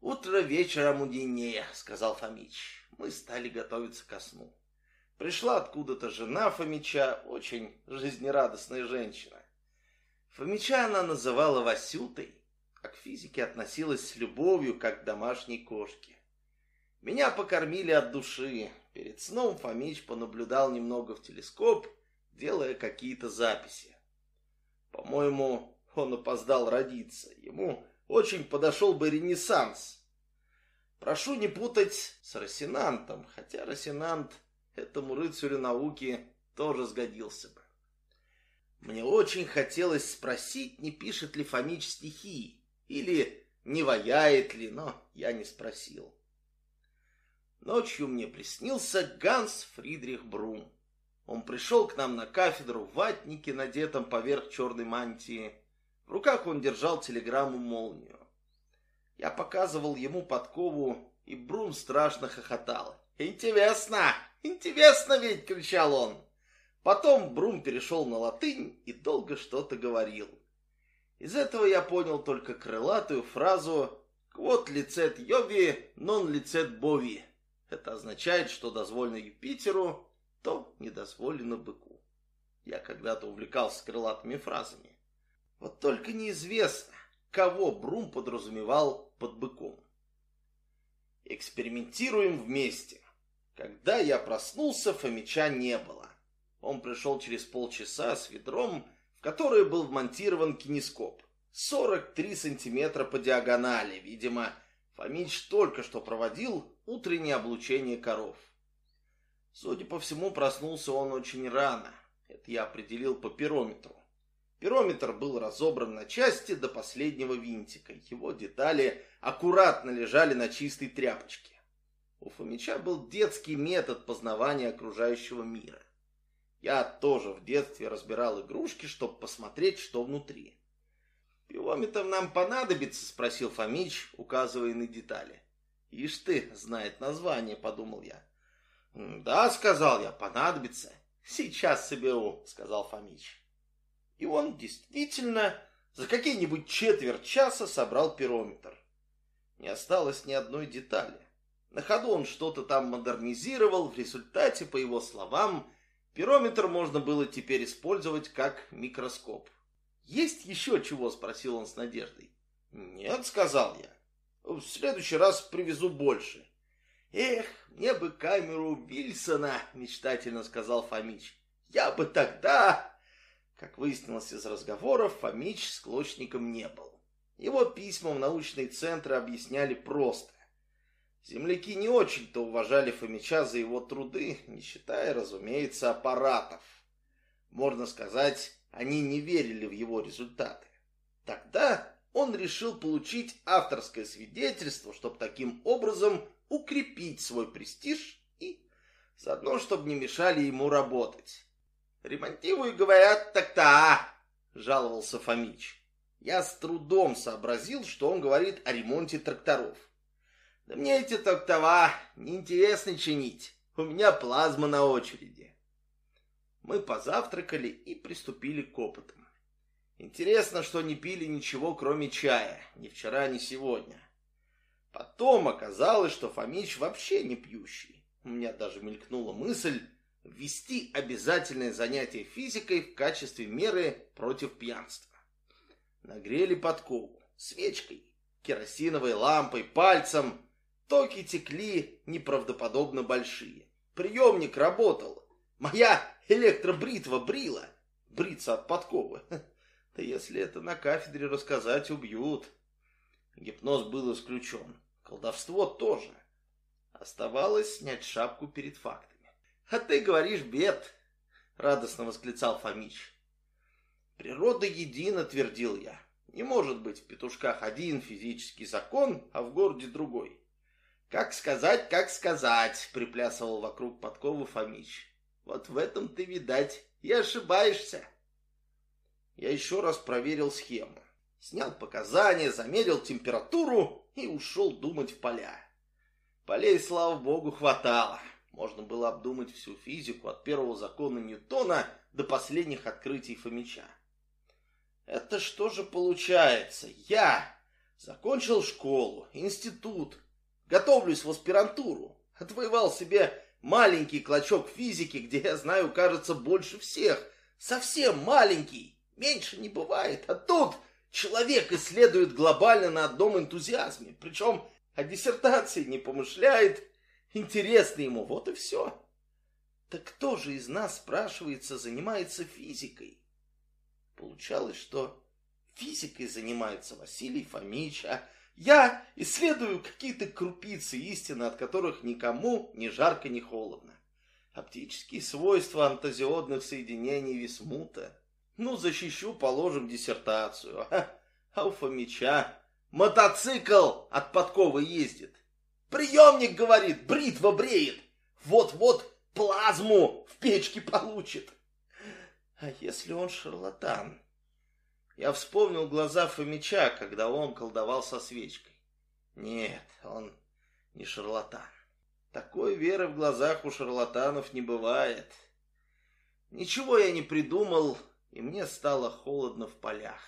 Speaker 1: «Утро вечером уденее», — сказал Фомич. Мы стали готовиться ко сну. Пришла откуда-то жена Фомича, очень жизнерадостная женщина. Фомича она называла Васютой, а к физике относилась с любовью, как к домашней кошке. Меня покормили от души. Перед сном Фомич понаблюдал немного в телескоп, делая какие-то записи. По-моему, он опоздал родиться. Ему очень подошел бы ренессанс. Прошу не путать с Росинантом, хотя Росинант этому рыцарю науки тоже сгодился бы. Мне очень хотелось спросить, не пишет ли Фомич стихи, или не ваяет ли, но я не спросил. Ночью мне приснился Ганс Фридрих Брум. Он пришел к нам на кафедру в ватнике, надетом поверх черной мантии. В руках он держал телеграмму-молнию. Я показывал ему подкову, и Брум страшно хохотал. «Интересно! Интересно ведь!» — кричал он. Потом Брум перешел на латынь и долго что-то говорил. Из этого я понял только крылатую фразу «Quod licet Йови, non licet Бови». Это означает, что дозволено Юпитеру, то не дозволено быку. Я когда-то увлекался крылатыми фразами. Вот только неизвестно, кого Брум подразумевал под быком. Экспериментируем вместе. Когда я проснулся, Фомича не было. Он пришел через полчаса с ведром, в которое был вмонтирован кинескоп. 43 сантиметра по диагонали. Видимо, Фомич только что проводил утреннее облучение коров. Судя по всему, проснулся он очень рано. Это я определил по пирометру. Пирометр был разобран на части до последнего винтика. Его детали аккуратно лежали на чистой тряпочке. У Фомича был детский метод познавания окружающего мира. Я тоже в детстве разбирал игрушки, чтобы посмотреть, что внутри. «Пилометр нам понадобится?» — спросил Фомич, указывая на детали. «Ишь ты, знает название», — подумал я. «Да», — сказал я, — «понадобится». «Сейчас соберу», — сказал Фомич. И он действительно за какие-нибудь четверть часа собрал пирометр. Не осталось ни одной детали. На ходу он что-то там модернизировал, в результате, по его словам, Пирометр можно было теперь использовать как микроскоп. «Есть еще чего?» – спросил он с надеждой. «Нет», – сказал я. «В следующий раз привезу больше». «Эх, мне бы камеру Вильсона», – мечтательно сказал Фомич. «Я бы тогда...» Как выяснилось из разговоров, Фомич с Клочником не был. Его письма в научные центры объясняли просто. Земляки не очень-то уважали Фомича за его труды, не считая, разумеется, аппаратов. Можно сказать, они не верили в его результаты. Тогда он решил получить авторское свидетельство, чтобы таким образом укрепить свой престиж и заодно, чтобы не мешали ему работать. «Ремонтирую, говорят, так-то, жаловался Фомич. Я с трудом сообразил, что он говорит о ремонте тракторов. Да мне эти трактора неинтересно чинить. У меня плазма на очереди. Мы позавтракали и приступили к опытам. Интересно, что не пили ничего, кроме чая. Ни вчера, ни сегодня. Потом оказалось, что Фомич вообще не пьющий. У меня даже мелькнула мысль ввести обязательное занятие физикой в качестве меры против пьянства. Нагрели подкову свечкой, керосиновой лампой, пальцем, Токи текли неправдоподобно большие. Приемник работал. Моя электробритва брила. Бриться от подковы. Да если это на кафедре рассказать, убьют. Гипноз был исключен. Колдовство тоже. Оставалось снять шапку перед фактами. «А ты говоришь, бед!» — радостно восклицал Фомич. «Природа едина», — твердил я. Не может быть в петушках один физический закон, а в городе другой. Как сказать, как сказать, приплясывал вокруг подковы Фомич. Вот в этом ты, видать, и ошибаешься. Я еще раз проверил схему. Снял показания, замерил температуру и ушел думать в поля. Полей, слава богу, хватало. Можно было обдумать всю физику от первого закона Ньютона до последних открытий Фомича. Это что же получается? Я закончил школу, институт, готовлюсь в аспирантуру, отвоевал себе маленький клочок физики, где я знаю, кажется, больше всех. Совсем маленький, меньше не бывает. А тут человек исследует глобально на одном энтузиазме, причем о диссертации не помышляет, Интересно ему, вот и все. Так кто же из нас, спрашивается, занимается физикой? Получалось, что физикой занимается Василий Фомич, а я исследую какие-то крупицы истины, от которых никому ни жарко, ни холодно. Оптические свойства антазиодных соединений висмута. Ну, защищу, положим, диссертацию. А, у Фомича мотоцикл от подковы ездит. Приемник, говорит, бритва бреет. Вот-вот плазму в печке получит. А если он шарлатан? Я вспомнил глаза Фомича, когда он колдовал со свечкой. Нет, он не шарлатан. Такой веры в глазах у шарлатанов не бывает. Ничего я не придумал, и мне стало холодно в полях.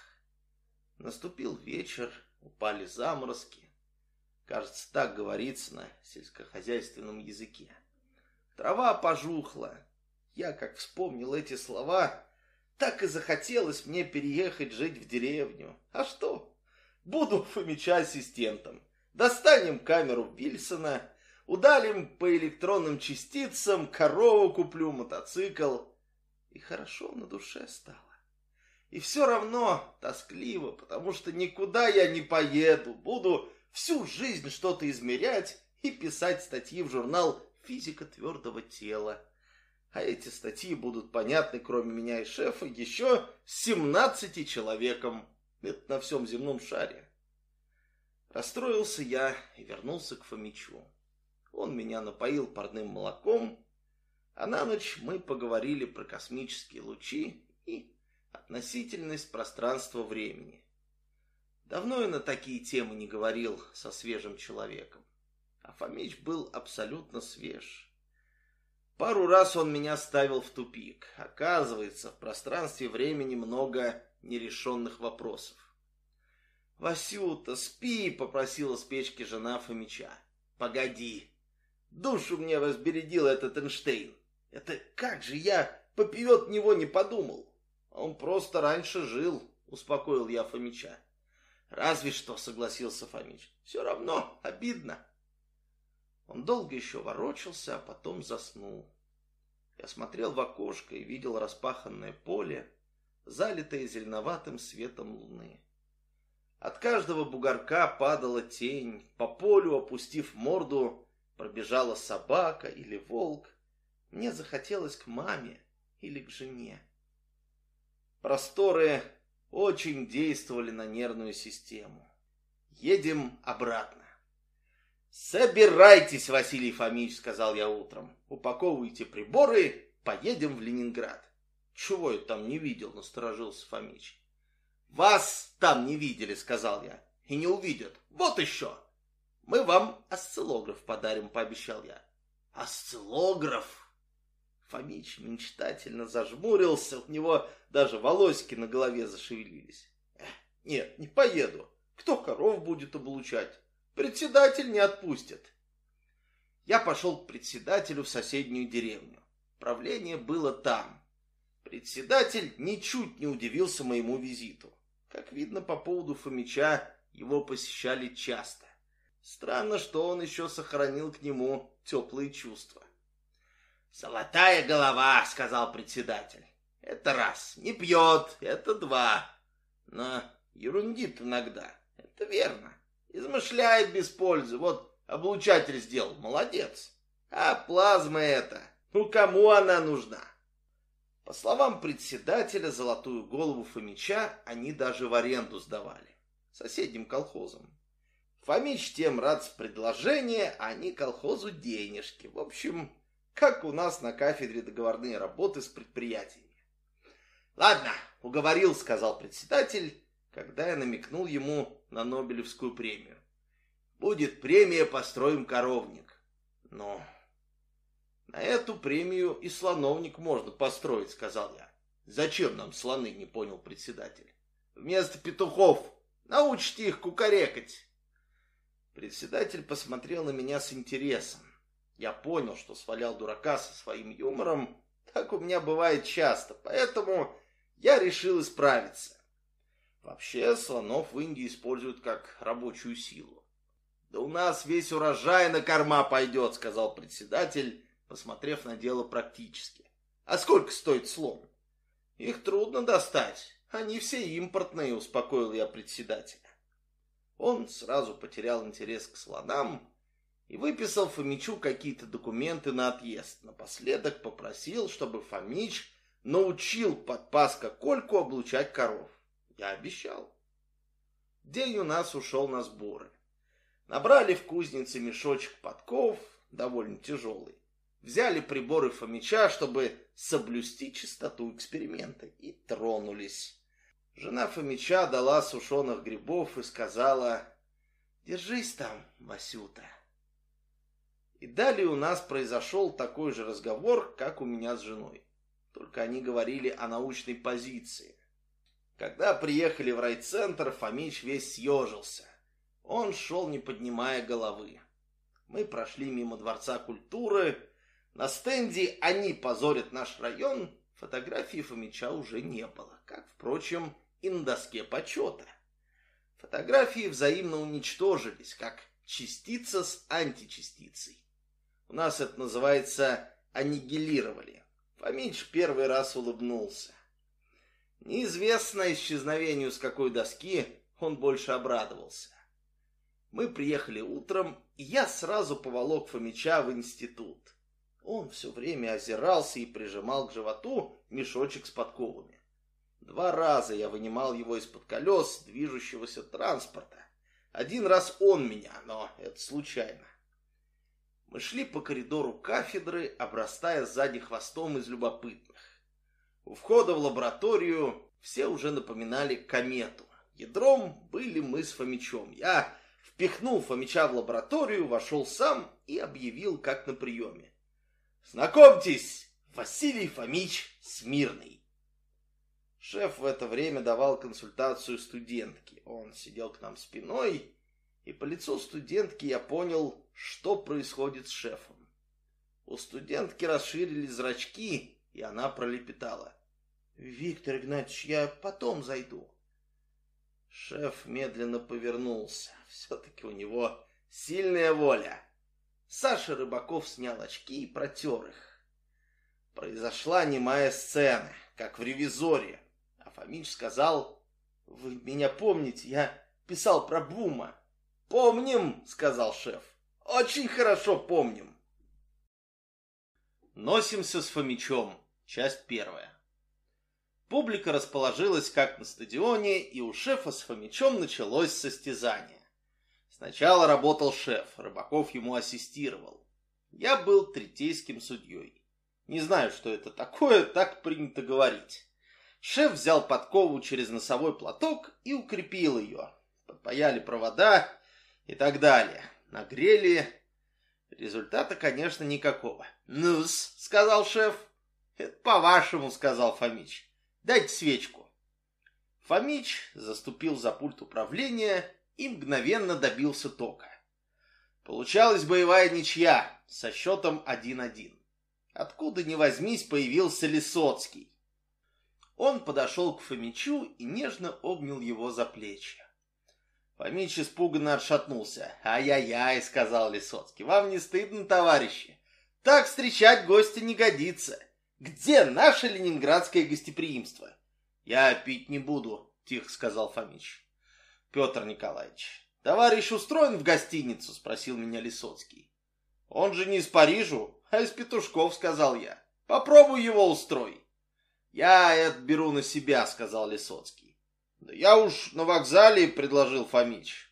Speaker 1: Наступил вечер, упали заморозки. Кажется, так говорится на сельскохозяйственном языке. Трава пожухла. Я, как вспомнил эти слова, так и захотелось мне переехать жить в деревню. А что? Буду Фомича ассистентом. Достанем камеру Вильсона, удалим по электронным частицам, корову куплю, мотоцикл. И хорошо на душе стало. И все равно тоскливо, потому что никуда я не поеду. Буду всю жизнь что-то измерять и писать статьи в журнал «Физика твердого тела». А эти статьи будут понятны, кроме меня и шефа, еще 17 человекам. Это на всем земном шаре. Расстроился я и вернулся к Фомичу. Он меня напоил парным молоком, а на ночь мы поговорили про космические лучи и относительность пространства-времени. Давно я на такие темы не говорил со свежим человеком. А Фомич был абсолютно свеж. Пару раз он меня ставил в тупик. Оказывается, в пространстве времени много нерешенных вопросов. «Васюта, спи!» — попросила с печки жена Фомича. «Погоди! Душу мне разбередил этот Эйнштейн! Это как же я поперед него не подумал! Он просто раньше жил!» — успокоил я Фомича. Разве что, согласился Фомич. Все равно обидно. Он долго еще ворочался, а потом заснул. Я смотрел в окошко и видел распаханное поле, залитое зеленоватым светом луны. От каждого бугорка падала тень, по полю, опустив морду, пробежала собака или волк. Мне захотелось к маме или к жене. Просторы очень действовали на нервную систему. Едем обратно. «Собирайтесь, Василий Фомич», — сказал я утром. «Упаковывайте приборы, поедем в Ленинград». «Чего я там не видел?» — насторожился Фомич. «Вас там не видели», — сказал я. «И не увидят. Вот еще!» «Мы вам осциллограф подарим», — пообещал я. «Осциллограф?» Фомич мечтательно зажмурился, у него даже волосики на голове зашевелились. Нет, не поеду. Кто коров будет облучать? Председатель не отпустит. Я пошел к председателю в соседнюю деревню. Правление было там. Председатель ничуть не удивился моему визиту. Как видно, по поводу Фомича его посещали часто. Странно, что он еще сохранил к нему теплые чувства. «Золотая голова», — сказал председатель. «Это раз. Не пьет. Это два. Но ерундит иногда. Это верно. Измышляет без пользы. Вот облучатель сделал. Молодец. А плазма это? Ну, кому она нужна?» По словам председателя, золотую голову Фомича они даже в аренду сдавали. Соседним колхозам. Фомич тем рад с предложения, а они колхозу денежки. В общем, как у нас на кафедре договорные работы с предприятиями. «Ладно, уговорил», — сказал председатель, когда я намекнул ему на Нобелевскую премию. «Будет премия, построим коровник». Но на эту премию и слоновник можно построить, сказал я. Зачем нам слоны, не понял председатель. Вместо петухов научите их кукарекать. Председатель посмотрел на меня с интересом. Я понял, что свалял дурака со своим юмором. Так у меня бывает часто, поэтому я решил исправиться. Вообще, слонов в Индии используют как рабочую силу. «Да у нас весь урожай на корма пойдет», — сказал председатель, посмотрев на дело практически. «А сколько стоит слон?» «Их трудно достать. Они все импортные», — успокоил я председателя. Он сразу потерял интерес к слонам и выписал Фомичу какие-то документы на отъезд. Напоследок попросил, чтобы Фомич научил подпаска Кольку облучать коров. Я обещал. День у нас ушел на сборы. Набрали в кузнице мешочек подков, довольно тяжелый. Взяли приборы Фомича, чтобы соблюсти чистоту эксперимента, и тронулись. Жена Фомича дала сушеных грибов и сказала, «Держись там, Васюта». И далее у нас произошел такой же разговор, как у меня с женой. Только они говорили о научной позиции. Когда приехали в райцентр, Фомич весь съежился. Он шел, не поднимая головы. Мы прошли мимо Дворца культуры. На стенде «Они позорят наш район» фотографии Фомича уже не было, как, впрочем, и на доске почета. Фотографии взаимно уничтожились, как частица с античастицей. У нас это называется аннигилировали. Фомич первый раз улыбнулся. Неизвестно исчезновению с какой доски он больше обрадовался. Мы приехали утром, и я сразу поволок Фомича в институт. Он все время озирался и прижимал к животу мешочек с подковами. Два раза я вынимал его из-под колес движущегося транспорта. Один раз он меня, но это случайно. Мы шли по коридору кафедры, обрастая сзади хвостом из любопытных. У входа в лабораторию все уже напоминали комету. Ядром были мы с Фомичом. Я впихнул Фомича в лабораторию, вошел сам и объявил, как на приеме. «Знакомьтесь, Василий Фомич Смирный». Шеф в это время давал консультацию студентке. Он сидел к нам спиной, и по лицу студентки я понял, что происходит с шефом. У студентки расширились зрачки, и она пролепетала. «Виктор Игнатьевич, я потом зайду». Шеф медленно повернулся. Все-таки у него сильная воля. Саша Рыбаков снял очки и протер их. Произошла немая сцена, как в «Ревизоре». Фомич сказал, «Вы меня помните, я писал про Бума». «Помним», — сказал шеф. «Очень хорошо помним». Носимся с Фомичом. Часть первая. Публика расположилась как на стадионе, и у шефа с Фомичом началось состязание. Сначала работал шеф, Рыбаков ему ассистировал. Я был третейским судьей. Не знаю, что это такое, так принято говорить. Шеф взял подкову через носовой платок и укрепил ее. Подпаяли провода и так далее. Нагрели. Результата, конечно, никакого. ну сказал шеф. «Это по-вашему», — сказал Фомич. «Дайте свечку». Фомич заступил за пульт управления и мгновенно добился тока. Получалась боевая ничья со счетом 1-1. Откуда ни возьмись появился Лисоцкий. Он подошел к Фомичу и нежно обнял его за плечи. Фомич испуганно отшатнулся. «Ай-яй-яй», — сказал Лисоцкий, — «вам не стыдно, товарищи? Так встречать гостя не годится. Где наше ленинградское гостеприимство?» «Я пить не буду», — тихо сказал Фомич. «Петр Николаевич, товарищ устроен в гостиницу?» — спросил меня Лисоцкий. «Он же не из Парижу, а из Петушков», — сказал я. «Попробуй его устрой». «Я это беру на себя», — сказал Лисоцкий. «Да я уж на вокзале», — предложил Фомич.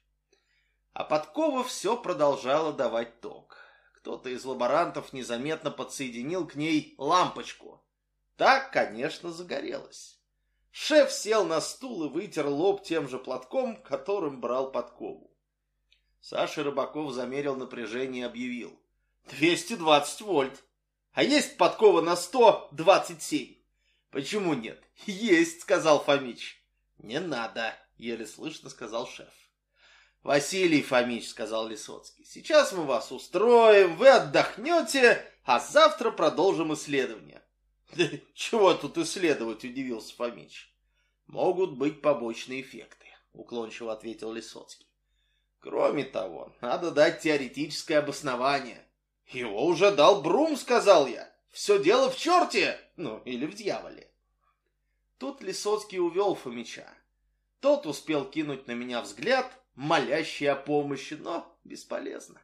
Speaker 1: А подкова все продолжала давать ток. Кто-то из лаборантов незаметно подсоединил к ней лампочку. Так, конечно, загорелась. Шеф сел на стул и вытер лоб тем же платком, которым брал подкову. Саша Рыбаков замерил напряжение и объявил. «220 вольт. А есть подкова на 127?» «Почему нет?» «Есть», — сказал Фомич. «Не надо», — еле слышно сказал шеф. «Василий Фомич», — сказал Лисоцкий, — «сейчас мы вас устроим, вы отдохнете, а завтра продолжим исследование. Да чего тут исследовать, удивился Фомич. Могут быть побочные эффекты, уклончиво ответил Лисоцкий. Кроме того, надо дать теоретическое обоснование. Его уже дал Брум, сказал я. Все дело в черте, ну или в дьяволе. Тут Лисоцкий увел Фомича. Тот успел кинуть на меня взгляд, молящий о помощи, но бесполезно.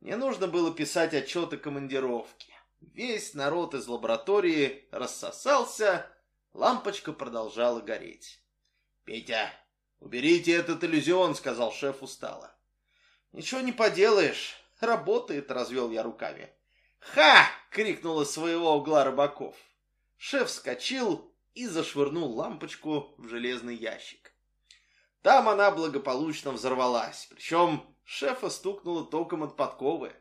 Speaker 1: Мне нужно было писать отчет о командировке. Весь народ из лаборатории рассосался, лампочка продолжала гореть. «Петя, уберите этот иллюзион», — сказал шеф устало. «Ничего не поделаешь, работает», — развел я руками. «Ха!» — крикнул из своего угла Рыбаков. Шеф вскочил и зашвырнул лампочку в железный ящик. Там она благополучно взорвалась, причем шефа стукнуло током от подковы.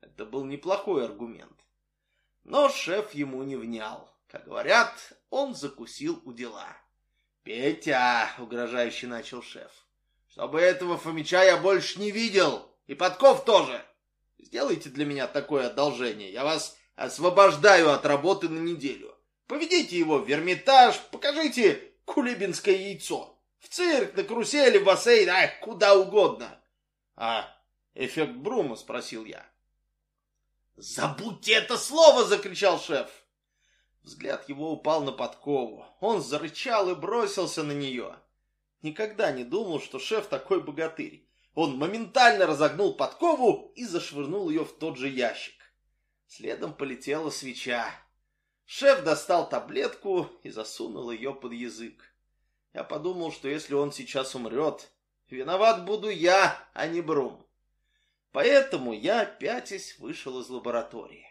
Speaker 1: Это был неплохой аргумент. Но шеф ему не внял. Как говорят, он закусил у дела. «Петя!» — угрожающе начал шеф. «Чтобы этого Фомича я больше не видел! И подков тоже! Сделайте для меня такое одолжение. Я вас освобождаю от работы на неделю. Поведите его в Эрмитаж, покажите кулибинское яйцо. В цирк, на карусели, в бассейн, ах, куда угодно. А эффект Брума, спросил я. «Забудьте это слово!» — закричал шеф. Взгляд его упал на подкову. Он зарычал и бросился на нее. Никогда не думал, что шеф такой богатырь. Он моментально разогнул подкову и зашвырнул ее в тот же ящик. Следом полетела свеча. Шеф достал таблетку и засунул ее под язык. Я подумал, что если он сейчас умрет, виноват буду я, а не Брум. Поэтому я, пятясь, вышел из лаборатории.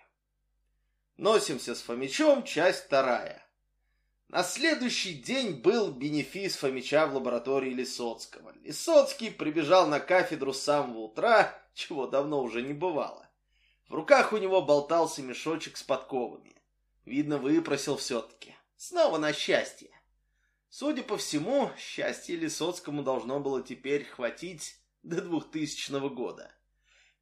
Speaker 1: Носимся с Фомичом, часть вторая. На следующий день был бенефис Фомича в лаборатории Лисоцкого. Лисоцкий прибежал на кафедру с самого утра, чего давно уже не бывало. В руках у него болтался мешочек с подковами. Видно, выпросил все-таки. Снова на счастье. Судя по всему, счастье Лисоцкому должно было теперь хватить до двухтысячного года.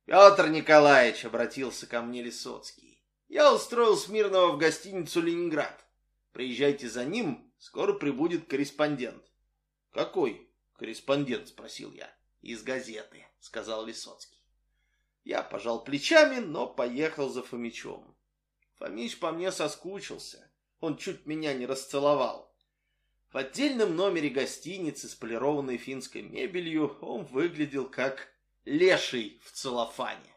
Speaker 1: «Петр Николаевич», — обратился ко мне Лисоцкий, — «я устроил Смирного в гостиницу «Ленинград». Приезжайте за ним, скоро прибудет корреспондент». «Какой корреспондент?» — спросил я. «Из газеты», — сказал Лисоцкий. Я пожал плечами, но поехал за Фомичом. Фомич по мне соскучился. Он чуть меня не расцеловал. В отдельном номере гостиницы с полированной финской мебелью он выглядел как леший в целлофане.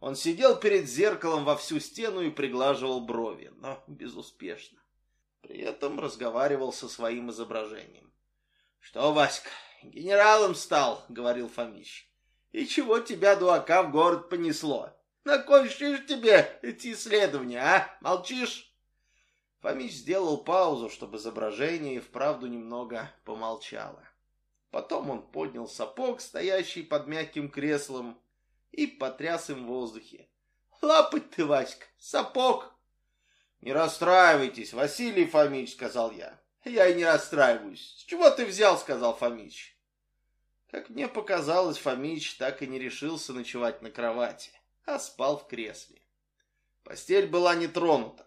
Speaker 1: Он сидел перед зеркалом во всю стену и приглаживал брови, но безуспешно. При этом разговаривал со своим изображением. «Что, Васька, генералом стал?» — говорил Фомич. «И чего тебя, дуака, в город понесло? На кой тебе эти исследования, а? Молчишь?» Фомич сделал паузу, чтобы изображение и вправду немного помолчало. Потом он поднял сапог, стоящий под мягким креслом, и потряс им в воздухе. «Лапать ты, Васька, сапог!» «Не расстраивайтесь, Василий Фомич», — сказал я. «Я и не расстраиваюсь. С чего ты взял?» — сказал Фомич. Как мне показалось, Фомич так и не решился ночевать на кровати, а спал в кресле. Постель была не тронута.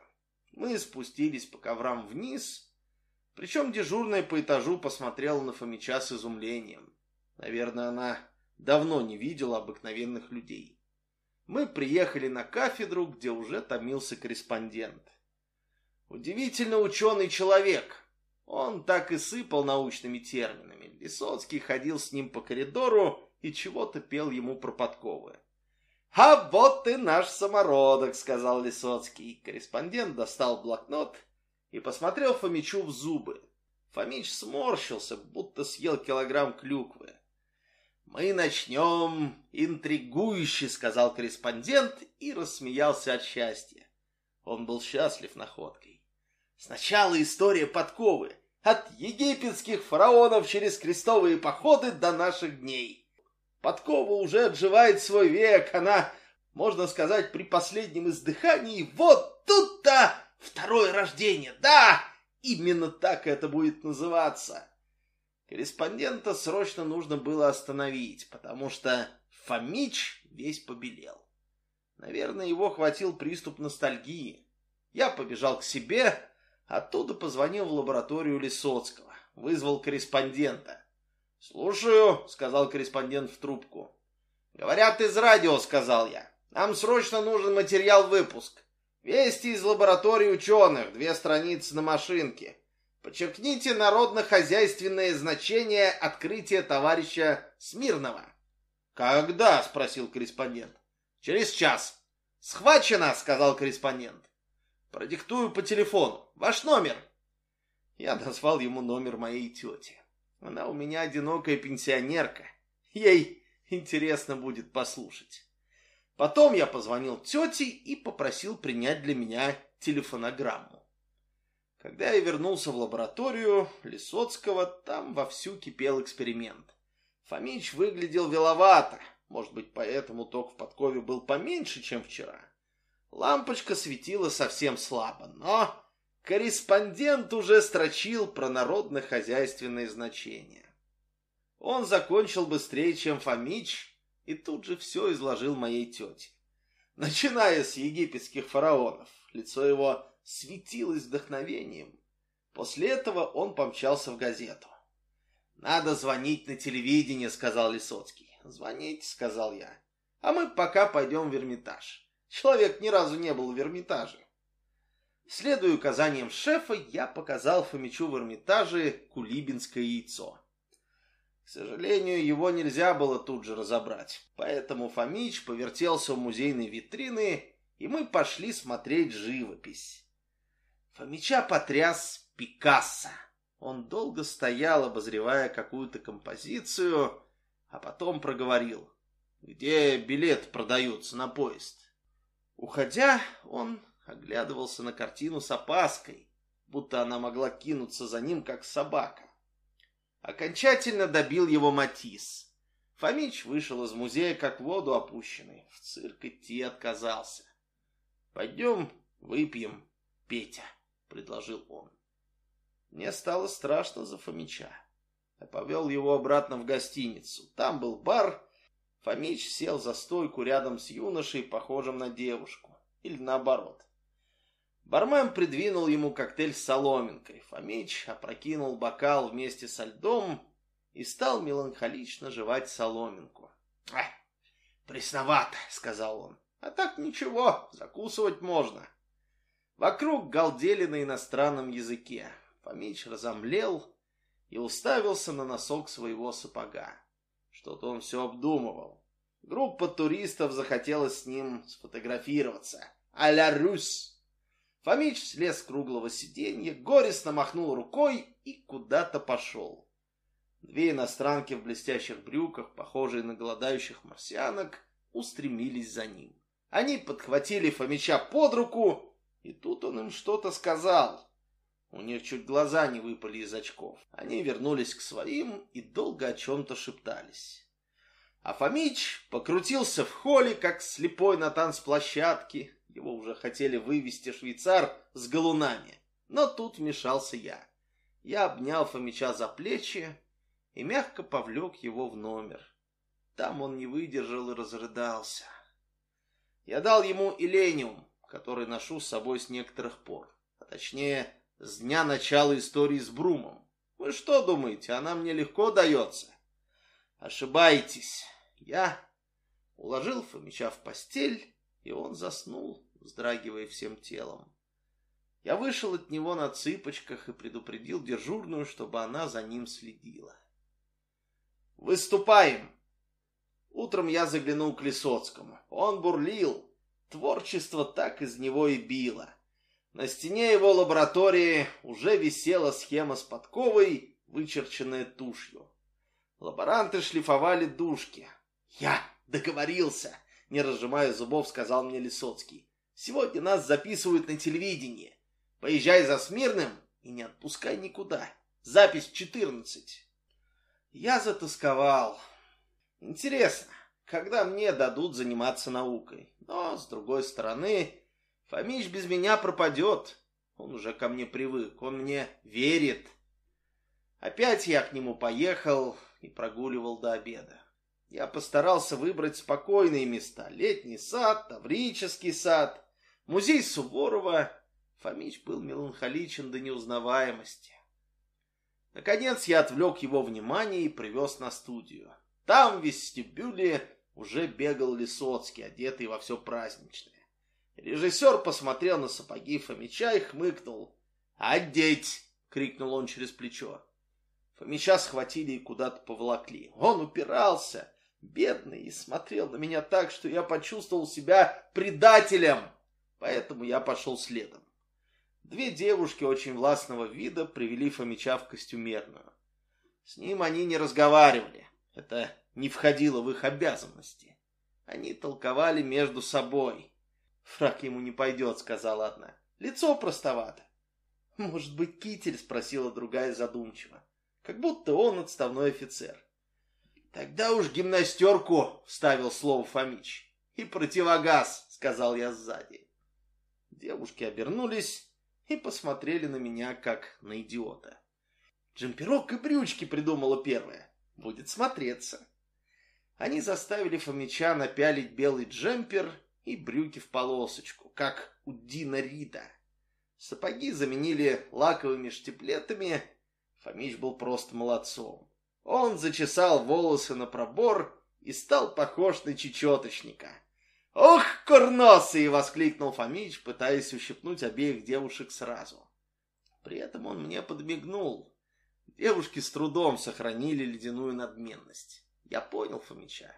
Speaker 1: Мы спустились по коврам вниз причем дежурная по этажу посмотрела на Фомича с изумлением. Наверное, она давно не видела обыкновенных людей. Мы приехали на кафедру, где уже томился корреспондент. Удивительно ученый человек. Он так и сыпал научными терминами. Лисоцкий ходил с ним по коридору и чего-то пел ему про подковы. «А вот и наш самородок», — сказал Лисоцкий. Корреспондент достал блокнот и посмотрел Фомичу в зубы. Фомич сморщился, будто съел килограмм клюквы. «Мы начнем интригующе», — сказал корреспондент и рассмеялся от счастья. Он был счастлив находкой. «Сначала история подковы, от египетских фараонов через крестовые походы до наших дней. Подкова уже отживает свой век, она, можно сказать, при последнем издыхании. Вот тут-то второе рождение, да, именно так это будет называться». Корреспондента срочно нужно было остановить, потому что Фомич весь побелел. Наверное, его хватил приступ ностальгии. Я побежал к себе, оттуда позвонил в лабораторию Лисоцкого, вызвал корреспондента. «Слушаю», — сказал корреспондент в трубку. «Говорят из радио», — сказал я. «Нам срочно нужен материал-выпуск. Вести из лаборатории ученых, две страницы на машинке. Подчеркните народно-хозяйственное значение открытия товарища Смирнова. «Когда?» — спросил корреспондент. «Через час». «Схвачено!» — сказал корреспондент. «Продиктую по телефону. Ваш номер». Я назвал ему номер моей тети. Она у меня одинокая пенсионерка. Ей интересно будет послушать. Потом я позвонил тете и попросил принять для меня телефонограмму. Когда я вернулся в лабораторию Лисоцкого, там вовсю кипел эксперимент. Фомич выглядел веловато, может быть, поэтому ток в подкове был поменьше, чем вчера. Лампочка светила совсем слабо, но корреспондент уже строчил про народно-хозяйственные значения. Он закончил быстрее, чем Фомич, и тут же все изложил моей тете. Начиная с египетских фараонов, лицо его светилось вдохновением. После этого он помчался в газету. «Надо звонить на телевидение», — сказал Лисоцкий. «Звоните», — сказал я. «А мы пока пойдем в Эрмитаж. Человек ни разу не был в Эрмитаже». Следуя указаниям шефа, я показал Фомичу в Эрмитаже кулибинское яйцо. К сожалению, его нельзя было тут же разобрать, поэтому Фомич повертелся в музейной витрины, и мы пошли смотреть живопись. Фомича потряс Пикассо. Он долго стоял, обозревая какую-то композицию, а потом проговорил. «Где билет продаются на поезд?» Уходя, он оглядывался на картину с опаской, будто она могла кинуться за ним, как собака. Окончательно добил его Матис. Фомич вышел из музея, как в воду опущенный. В цирк идти отказался. «Пойдем выпьем, Петя». — предложил он. Мне стало страшно за Фомича. Я повел его обратно в гостиницу. Там был бар. Фомич сел за стойку рядом с юношей, похожим на девушку. Или наоборот. Бармен придвинул ему коктейль с соломинкой. Фомич опрокинул бокал вместе со льдом и стал меланхолично жевать соломинку. «Эх, пресновато», — сказал он. «А так ничего, закусывать можно». Вокруг галдели на иностранном языке. Фомич разомлел и уставился на носок своего сапога. Что-то он все обдумывал. Группа туристов захотела с ним сфотографироваться. А-ля Русь! Фомич слез с круглого сиденья, горестно махнул рукой и куда-то пошел. Две иностранки в блестящих брюках, похожие на голодающих марсианок, устремились за ним. Они подхватили Фомича под руку и тут он им что-то сказал. У них чуть глаза не выпали из очков. Они вернулись к своим и долго о чем-то шептались. А Фомич покрутился в холле, как слепой на танцплощадке. Его уже хотели вывести швейцар с галунами. Но тут вмешался я. Я обнял Фомича за плечи и мягко повлек его в номер. Там он не выдержал и разрыдался. Я дал ему илениум, который ношу с собой с некоторых пор, а точнее, с дня начала истории с Брумом. Вы что думаете, она мне легко дается? Ошибаетесь. Я уложил Фомича в постель, и он заснул, вздрагивая всем телом. Я вышел от него на цыпочках и предупредил дежурную, чтобы она за ним следила. «Выступаем!» Утром я заглянул к Лисоцкому. Он бурлил, Творчество так из него и било. На стене его лаборатории уже висела схема с подковой, вычерченная тушью. Лаборанты шлифовали дужки. «Я договорился!» — не разжимая зубов, сказал мне Лисоцкий. «Сегодня нас записывают на телевидении. Поезжай за Смирным и не отпускай никуда. Запись четырнадцать». Я затасковал. Интересно, когда мне дадут заниматься наукой? Но, с другой стороны, Фомич без меня пропадет. Он уже ко мне привык, он мне верит. Опять я к нему поехал и прогуливал до обеда. Я постарался выбрать спокойные места. Летний сад, Таврический сад, музей Суворова. Фомич был меланхоличен до неузнаваемости. Наконец я отвлек его внимание и привез на студию. Там, в вестибюле, уже бегал Лисоцкий, одетый во все праздничное. Режиссер посмотрел на сапоги Фомича и хмыкнул. «Одеть!» — крикнул он через плечо. Фомича схватили и куда-то поволокли. Он упирался, бедный, и смотрел на меня так, что я почувствовал себя предателем. Поэтому я пошел следом. Две девушки очень властного вида привели Фомича в костюмерную. С ним они не разговаривали. Это не входило в их обязанности. Они толковали между собой. «Фрак ему не пойдет», — сказала одна. «Лицо простовато». «Может быть, китель?» — спросила другая задумчиво. Как будто он отставной офицер. «Тогда уж гимнастерку», — вставил слово Фомич. «И противогаз», — сказал я сзади. Девушки обернулись и посмотрели на меня, как на идиота. «Джемперок и брючки», — придумала первая. «Будет смотреться». Они заставили Фомича напялить белый джемпер и брюки в полосочку, как у Дина Рида. Сапоги заменили лаковыми штиблетами. Фомич был просто молодцом. Он зачесал волосы на пробор и стал похож на чечеточника. «Ох, курносый!» — воскликнул Фомич, пытаясь ущипнуть обеих девушек сразу. При этом он мне подмигнул. Девушки с трудом сохранили ледяную надменность. Я понял Фомича.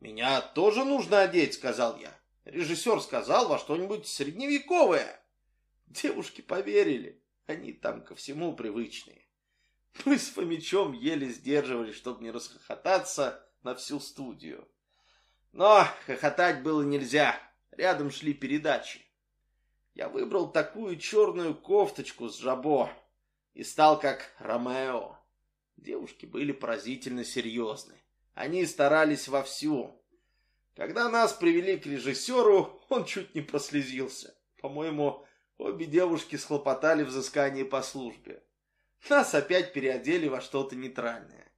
Speaker 1: «Меня тоже нужно одеть», — сказал я. Режиссер сказал во что-нибудь средневековое. Девушки поверили. Они там ко всему привычные. Мы с Фомичом еле сдерживались, чтобы не расхохотаться на всю студию. Но хохотать было нельзя. Рядом шли передачи. Я выбрал такую черную кофточку с жабо и стал как Ромео. Девушки были поразительно серьезны. Они старались вовсю. Когда нас привели к режиссеру, он чуть не прослезился. По-моему, обе девушки схлопотали взыскание по службе. Нас опять переодели во что-то нейтральное.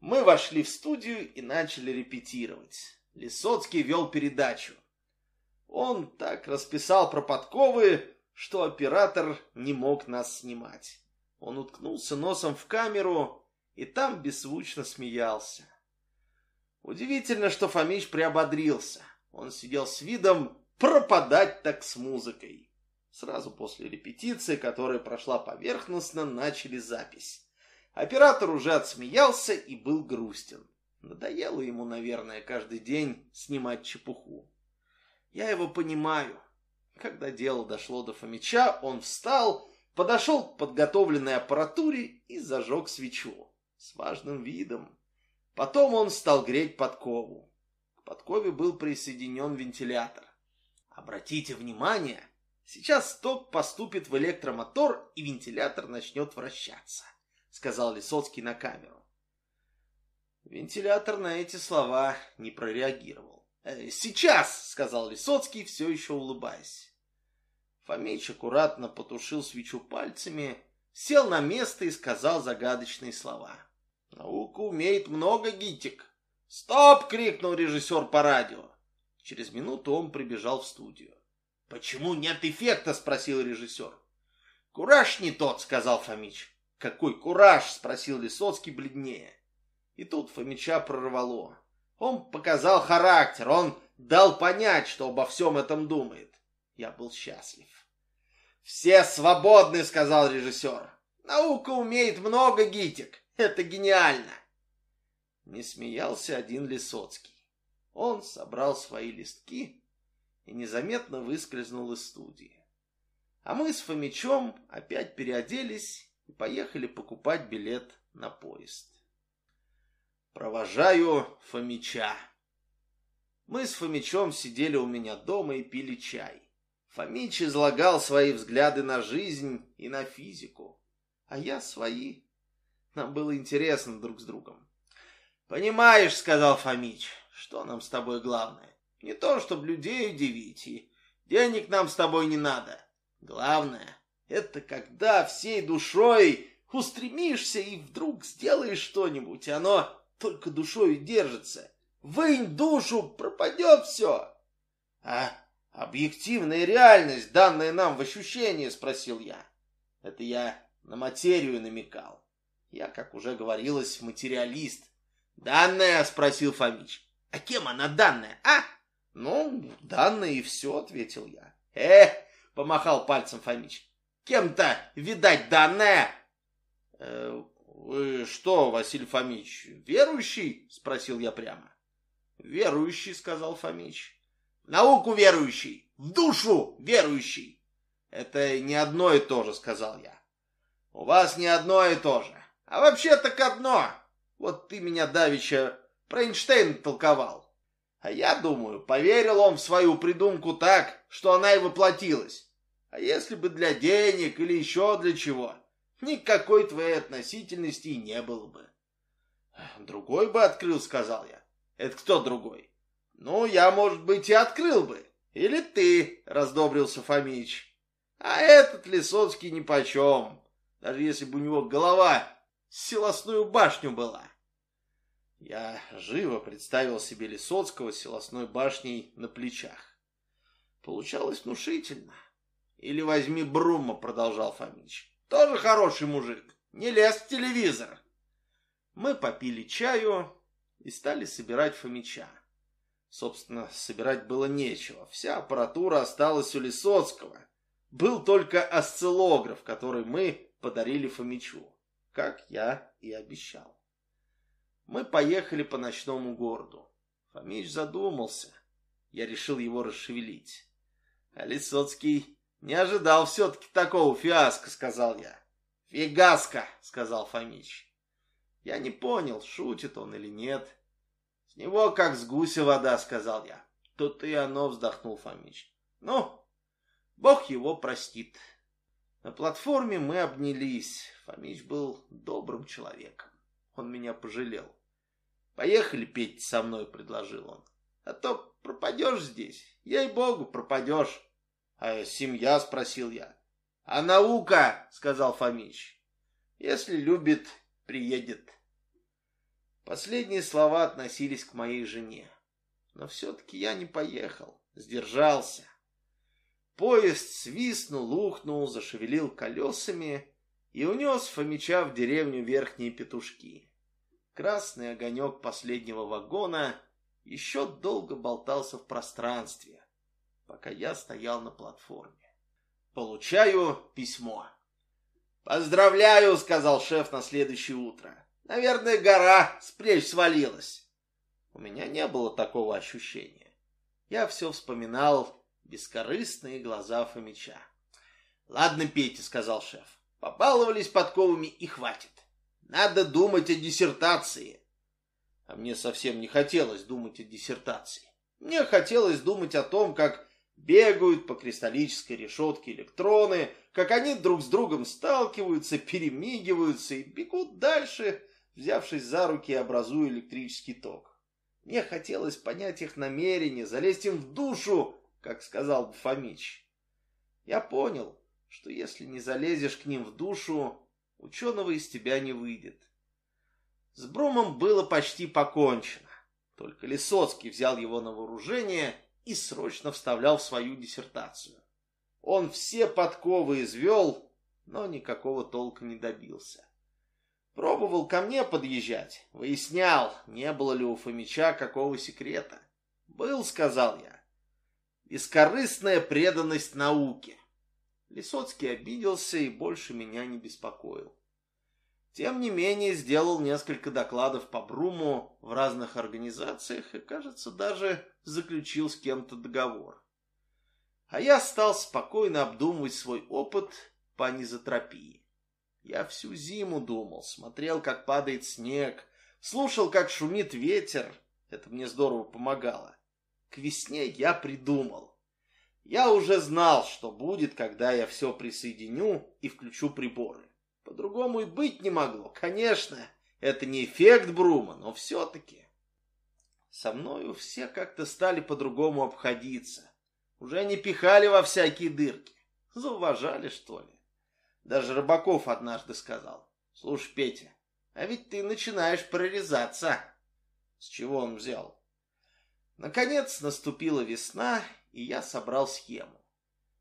Speaker 1: Мы вошли в студию и начали репетировать. Лисоцкий вел передачу. Он так расписал про подковы, что оператор не мог нас снимать. Он уткнулся носом в камеру и там беззвучно смеялся. Удивительно, что Фомич приободрился. Он сидел с видом пропадать так с музыкой. Сразу после репетиции, которая прошла поверхностно, начали запись. Оператор уже отсмеялся и был грустен. Надоело ему, наверное, каждый день снимать чепуху. Я его понимаю. Когда дело дошло до Фомича, он встал, подошел к подготовленной аппаратуре и зажег свечу. С важным видом. Потом он стал греть подкову. К подкове был присоединен вентилятор. Обратите внимание, сейчас ток поступит в электромотор, и вентилятор начнет вращаться, сказал Лисоцкий на камеру. Вентилятор на эти слова не прореагировал. «Э, «Сейчас!» — сказал Лисоцкий, все еще улыбаясь. Фомич аккуратно потушил свечу пальцами, сел на место и сказал загадочные слова. Наука умеет много, Гитик. «Стоп!» — крикнул режиссер по радио. Через минуту он прибежал в студию. «Почему нет эффекта?» — спросил режиссер. «Кураж не тот», — сказал Фомич. «Какой кураж?» — спросил Лисоцкий бледнее. И тут Фомича прорвало. Он показал характер, он дал понять, что обо всем этом думает. Я был счастлив. «Все свободны», — сказал режиссер. «Наука умеет много, Гитик. Это гениально!» Не смеялся один Лисоцкий. Он собрал свои листки и незаметно выскользнул из студии. А мы с Фомичом опять переоделись и поехали покупать билет на поезд. Провожаю Фомича. Мы с Фомичом сидели у меня дома и пили чай. Фомич излагал свои взгляды на жизнь и на физику, а я свои. Нам было интересно друг с другом. «Понимаешь, — сказал Фомич, — что нам с тобой главное? Не то, чтобы людей удивить, и денег нам с тобой не надо. Главное — это когда всей душой устремишься и вдруг сделаешь что-нибудь, и оно только душой держится. Вынь душу, пропадет все. А объективная реальность, данная нам в ощущении, спросил я. Это я на материю намекал. Я, как уже говорилось, материалист. Данная, спросил Фомич. А кем она данная, а? Ну, данная и все, ответил я. Эх, помахал пальцем Фомич. Кем-то, видать, данная. Э, «Вы что, Василий Фомич, верующий?» — спросил я прямо. «Верующий», — сказал Фомич. «Науку верующий, в душу верующий». «Это не одно и то же», — сказал я. «У вас не одно и то же, а вообще так одно. Вот ты меня давеча про Эйнштейна толковал. А я думаю, поверил он в свою придумку так, что она и воплотилась. А если бы для денег или еще для чего, никакой твоей относительности не было бы. Другой бы открыл, сказал я. Это кто другой? Ну, я, может быть, и открыл бы. Или ты, раздобрился Фомич. А этот Лисоцкий нипочем, даже если бы у него голова силосную башню была. Я живо представил себе Лисоцкого с силосной башней на плечах. Получалось внушительно. Или возьми Брума, продолжал Фомич. Тоже хороший мужик. Не лез в телевизор. Мы попили чаю и стали собирать Фомича. Собственно, собирать было нечего. Вся аппаратура осталась у Лисоцкого. Был только осциллограф, который мы подарили Фомичу, как я и обещал. Мы поехали по ночному городу. Фомич задумался. Я решил его расшевелить. А Лисоцкий не ожидал все-таки такого фиаско, сказал я. Фигаска, сказал Фомич. Я не понял, шутит он или нет. С него как с гуся вода, сказал я. Тут и оно, вздохнул Фомич. Ну, Бог его простит. На платформе мы обнялись. Фомич был добрым человеком. Он меня пожалел. «Поехали петь со мной», — предложил он. «А то пропадешь здесь. Ей-богу, пропадешь». «А семья?» — спросил я. «А наука?» — сказал Фомич. «Если любит, приедет». Последние слова относились к моей жене. Но все-таки я не поехал, сдержался. Поезд свистнул, ухнул, зашевелил колесами и унес Фомича в деревню Верхние Петушки. Красный огонек последнего вагона еще долго болтался в пространстве, пока я стоял на платформе. Получаю письмо. «Поздравляю», — сказал шеф на следующее утро. «Наверное, гора с плеч свалилась». У меня не было такого ощущения. Я все вспоминал бескорыстные глаза Фомича. «Ладно, Петя», — сказал шеф, — «побаловались подковами и хватит. Надо думать о диссертации». А мне совсем не хотелось думать о диссертации. Мне хотелось думать о том, как Бегают по кристаллической решетке электроны, как они друг с другом сталкиваются, перемигиваются и бегут дальше, взявшись за руки и образуя электрический ток. Мне хотелось понять их намерения, залезть им в душу, как сказал бы Фомич. Я понял, что если не залезешь к ним в душу, ученого из тебя не выйдет. С Брумом было почти покончено. Только Лисоцкий взял его на вооружение и срочно вставлял в свою диссертацию. Он все подковы извел, но никакого толка не добился. Пробовал ко мне подъезжать, выяснял, не было ли у Фомича какого секрета. «Был», — сказал я. «Бескорыстная преданность науке». Лисоцкий обиделся и больше меня не беспокоил. Тем не менее, сделал несколько докладов по Бруму в разных организациях и, кажется, даже заключил с кем-то договор. А я стал спокойно обдумывать свой опыт по низотропии. Я всю зиму думал, смотрел, как падает снег, слушал, как шумит ветер. Это мне здорово помогало. К весне я придумал. Я уже знал, что будет, когда я все присоединю и включу приборы. По-другому и быть не могло. Конечно, это не эффект Брума, но все-таки. Со мною все как-то стали по-другому обходиться. Уже не пихали во всякие дырки. Зауважали, что ли. Даже Рыбаков однажды сказал. Слушай, Петя, а ведь ты начинаешь прорезаться. С чего он взял? Наконец наступила весна, и я собрал схему.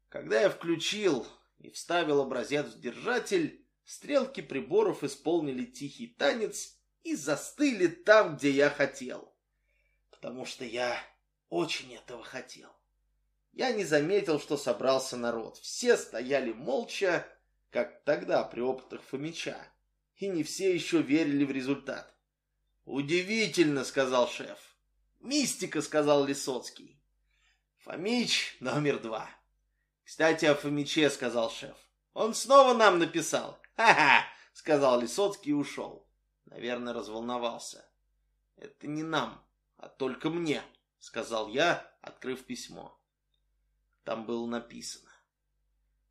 Speaker 1: Когда я включил и вставил образец в держатель, стрелки приборов исполнили тихий танец и застыли там, где я хотел. Потому что я очень этого хотел. Я не заметил, что собрался народ. Все стояли молча, как тогда при опытах Фомича. И не все еще верили в результат. «Удивительно», — сказал шеф. «Мистика», — сказал Лисоцкий. «Фомич номер два». «Кстати, о Фомиче», — сказал шеф. «Он снова нам написал». «Ха-ха», — сказал Лисоцкий и ушел. Наверное, разволновался. «Это не нам, а только мне», — сказал я, открыв письмо. Там было написано.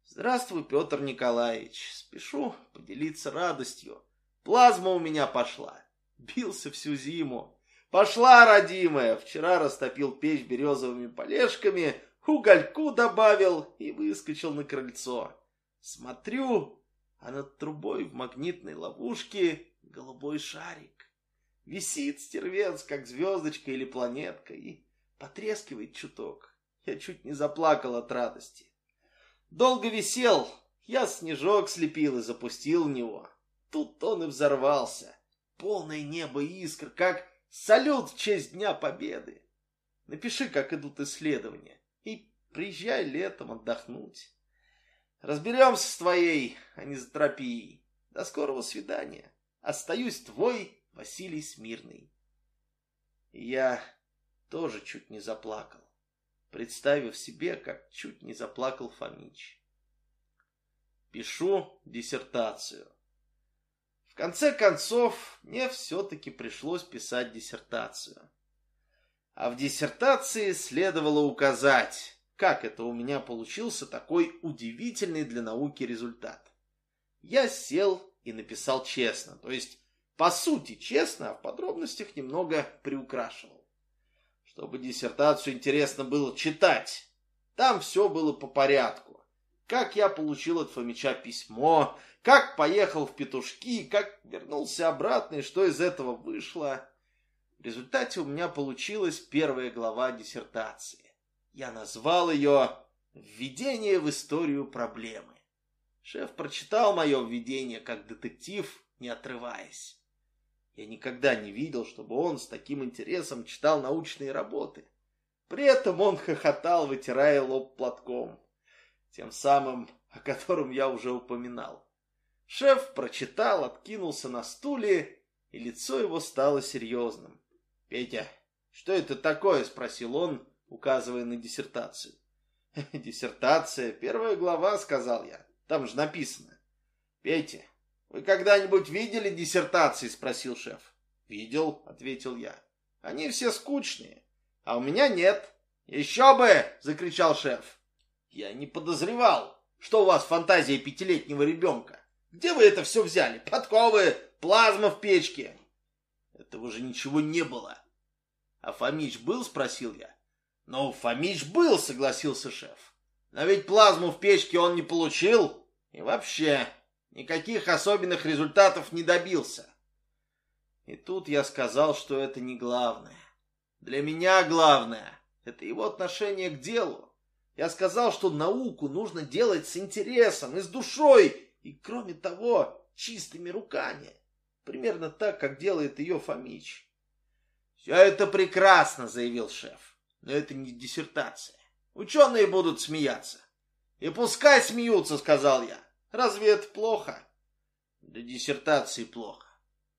Speaker 1: Здравствуй, Петр Николаевич. Спешу поделиться радостью. Плазма у меня пошла. Бился всю зиму. Пошла, родимая. Вчера растопил печь березовыми полежками, угольку добавил и выскочил на крыльцо. Смотрю, а над трубой в магнитной ловушке голубой шарик. Висит стервец, как звездочка или планетка, и потрескивает чуток. Я чуть не заплакал от радости. Долго висел, я снежок слепил и запустил в него. Тут он и взорвался. Полное небо искр, как салют в честь Дня Победы. Напиши, как идут исследования, и приезжай летом отдохнуть. Разберемся с твоей анизотропией. До скорого свидания. Остаюсь твой Василий Смирный. Я тоже чуть не заплакал представив себе, как чуть не заплакал Фомич. Пишу диссертацию. Конце концов, мне все-таки пришлось писать диссертацию. А в диссертации следовало указать, как это у меня получился такой удивительный для науки результат. Я сел и написал честно, то есть по сути честно, а в подробностях немного приукрашивал чтобы диссертацию интересно было читать. Там все было по порядку. Как я получил от Фомича письмо, как поехал в петушки, как вернулся обратно и что из этого вышло. В результате у меня получилась первая глава диссертации. Я назвал ее «Введение в историю проблемы». Шеф прочитал мое введение как детектив, не отрываясь. Я никогда не видел, чтобы он с таким интересом читал научные работы. При этом он хохотал, вытирая лоб платком, тем самым, о котором я уже упоминал. Шеф прочитал, откинулся на стуле, и лицо его стало серьезным. «Петя, что это такое?» – спросил он, указывая на диссертацию. «Диссертация, первая глава», – сказал я. «Там же написано». «Петя, «Вы когда-нибудь видели диссертации?» – спросил шеф. «Видел», – ответил я. «Они все скучные, а у меня нет». «Еще бы!» – закричал шеф. «Я не подозревал, что у вас фантазия пятилетнего ребенка. Где вы это все взяли? Подковы, плазма в печке?» «Этого же ничего не было». «А Фомич был?» – спросил я. «Ну, Фомич был», – согласился шеф. «Но ведь плазму в печке он не получил. И вообще, Никаких особенных результатов не добился. И тут я сказал, что это не главное. Для меня главное – это его отношение к делу. Я сказал, что науку нужно делать с интересом и с душой, и, кроме того, чистыми руками. Примерно так, как делает ее Фомич. «Все это прекрасно», – заявил шеф. «Но это не диссертация. Ученые будут смеяться». «И пускай смеются», – сказал я. Разве это плохо? Для диссертации плохо.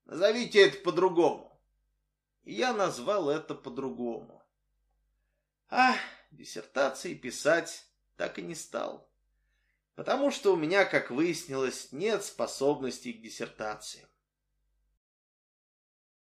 Speaker 1: Назовите это по-другому. И я назвал это по-другому. А, диссертации писать так и не стал. Потому что у меня, как выяснилось, нет способностей к диссертации.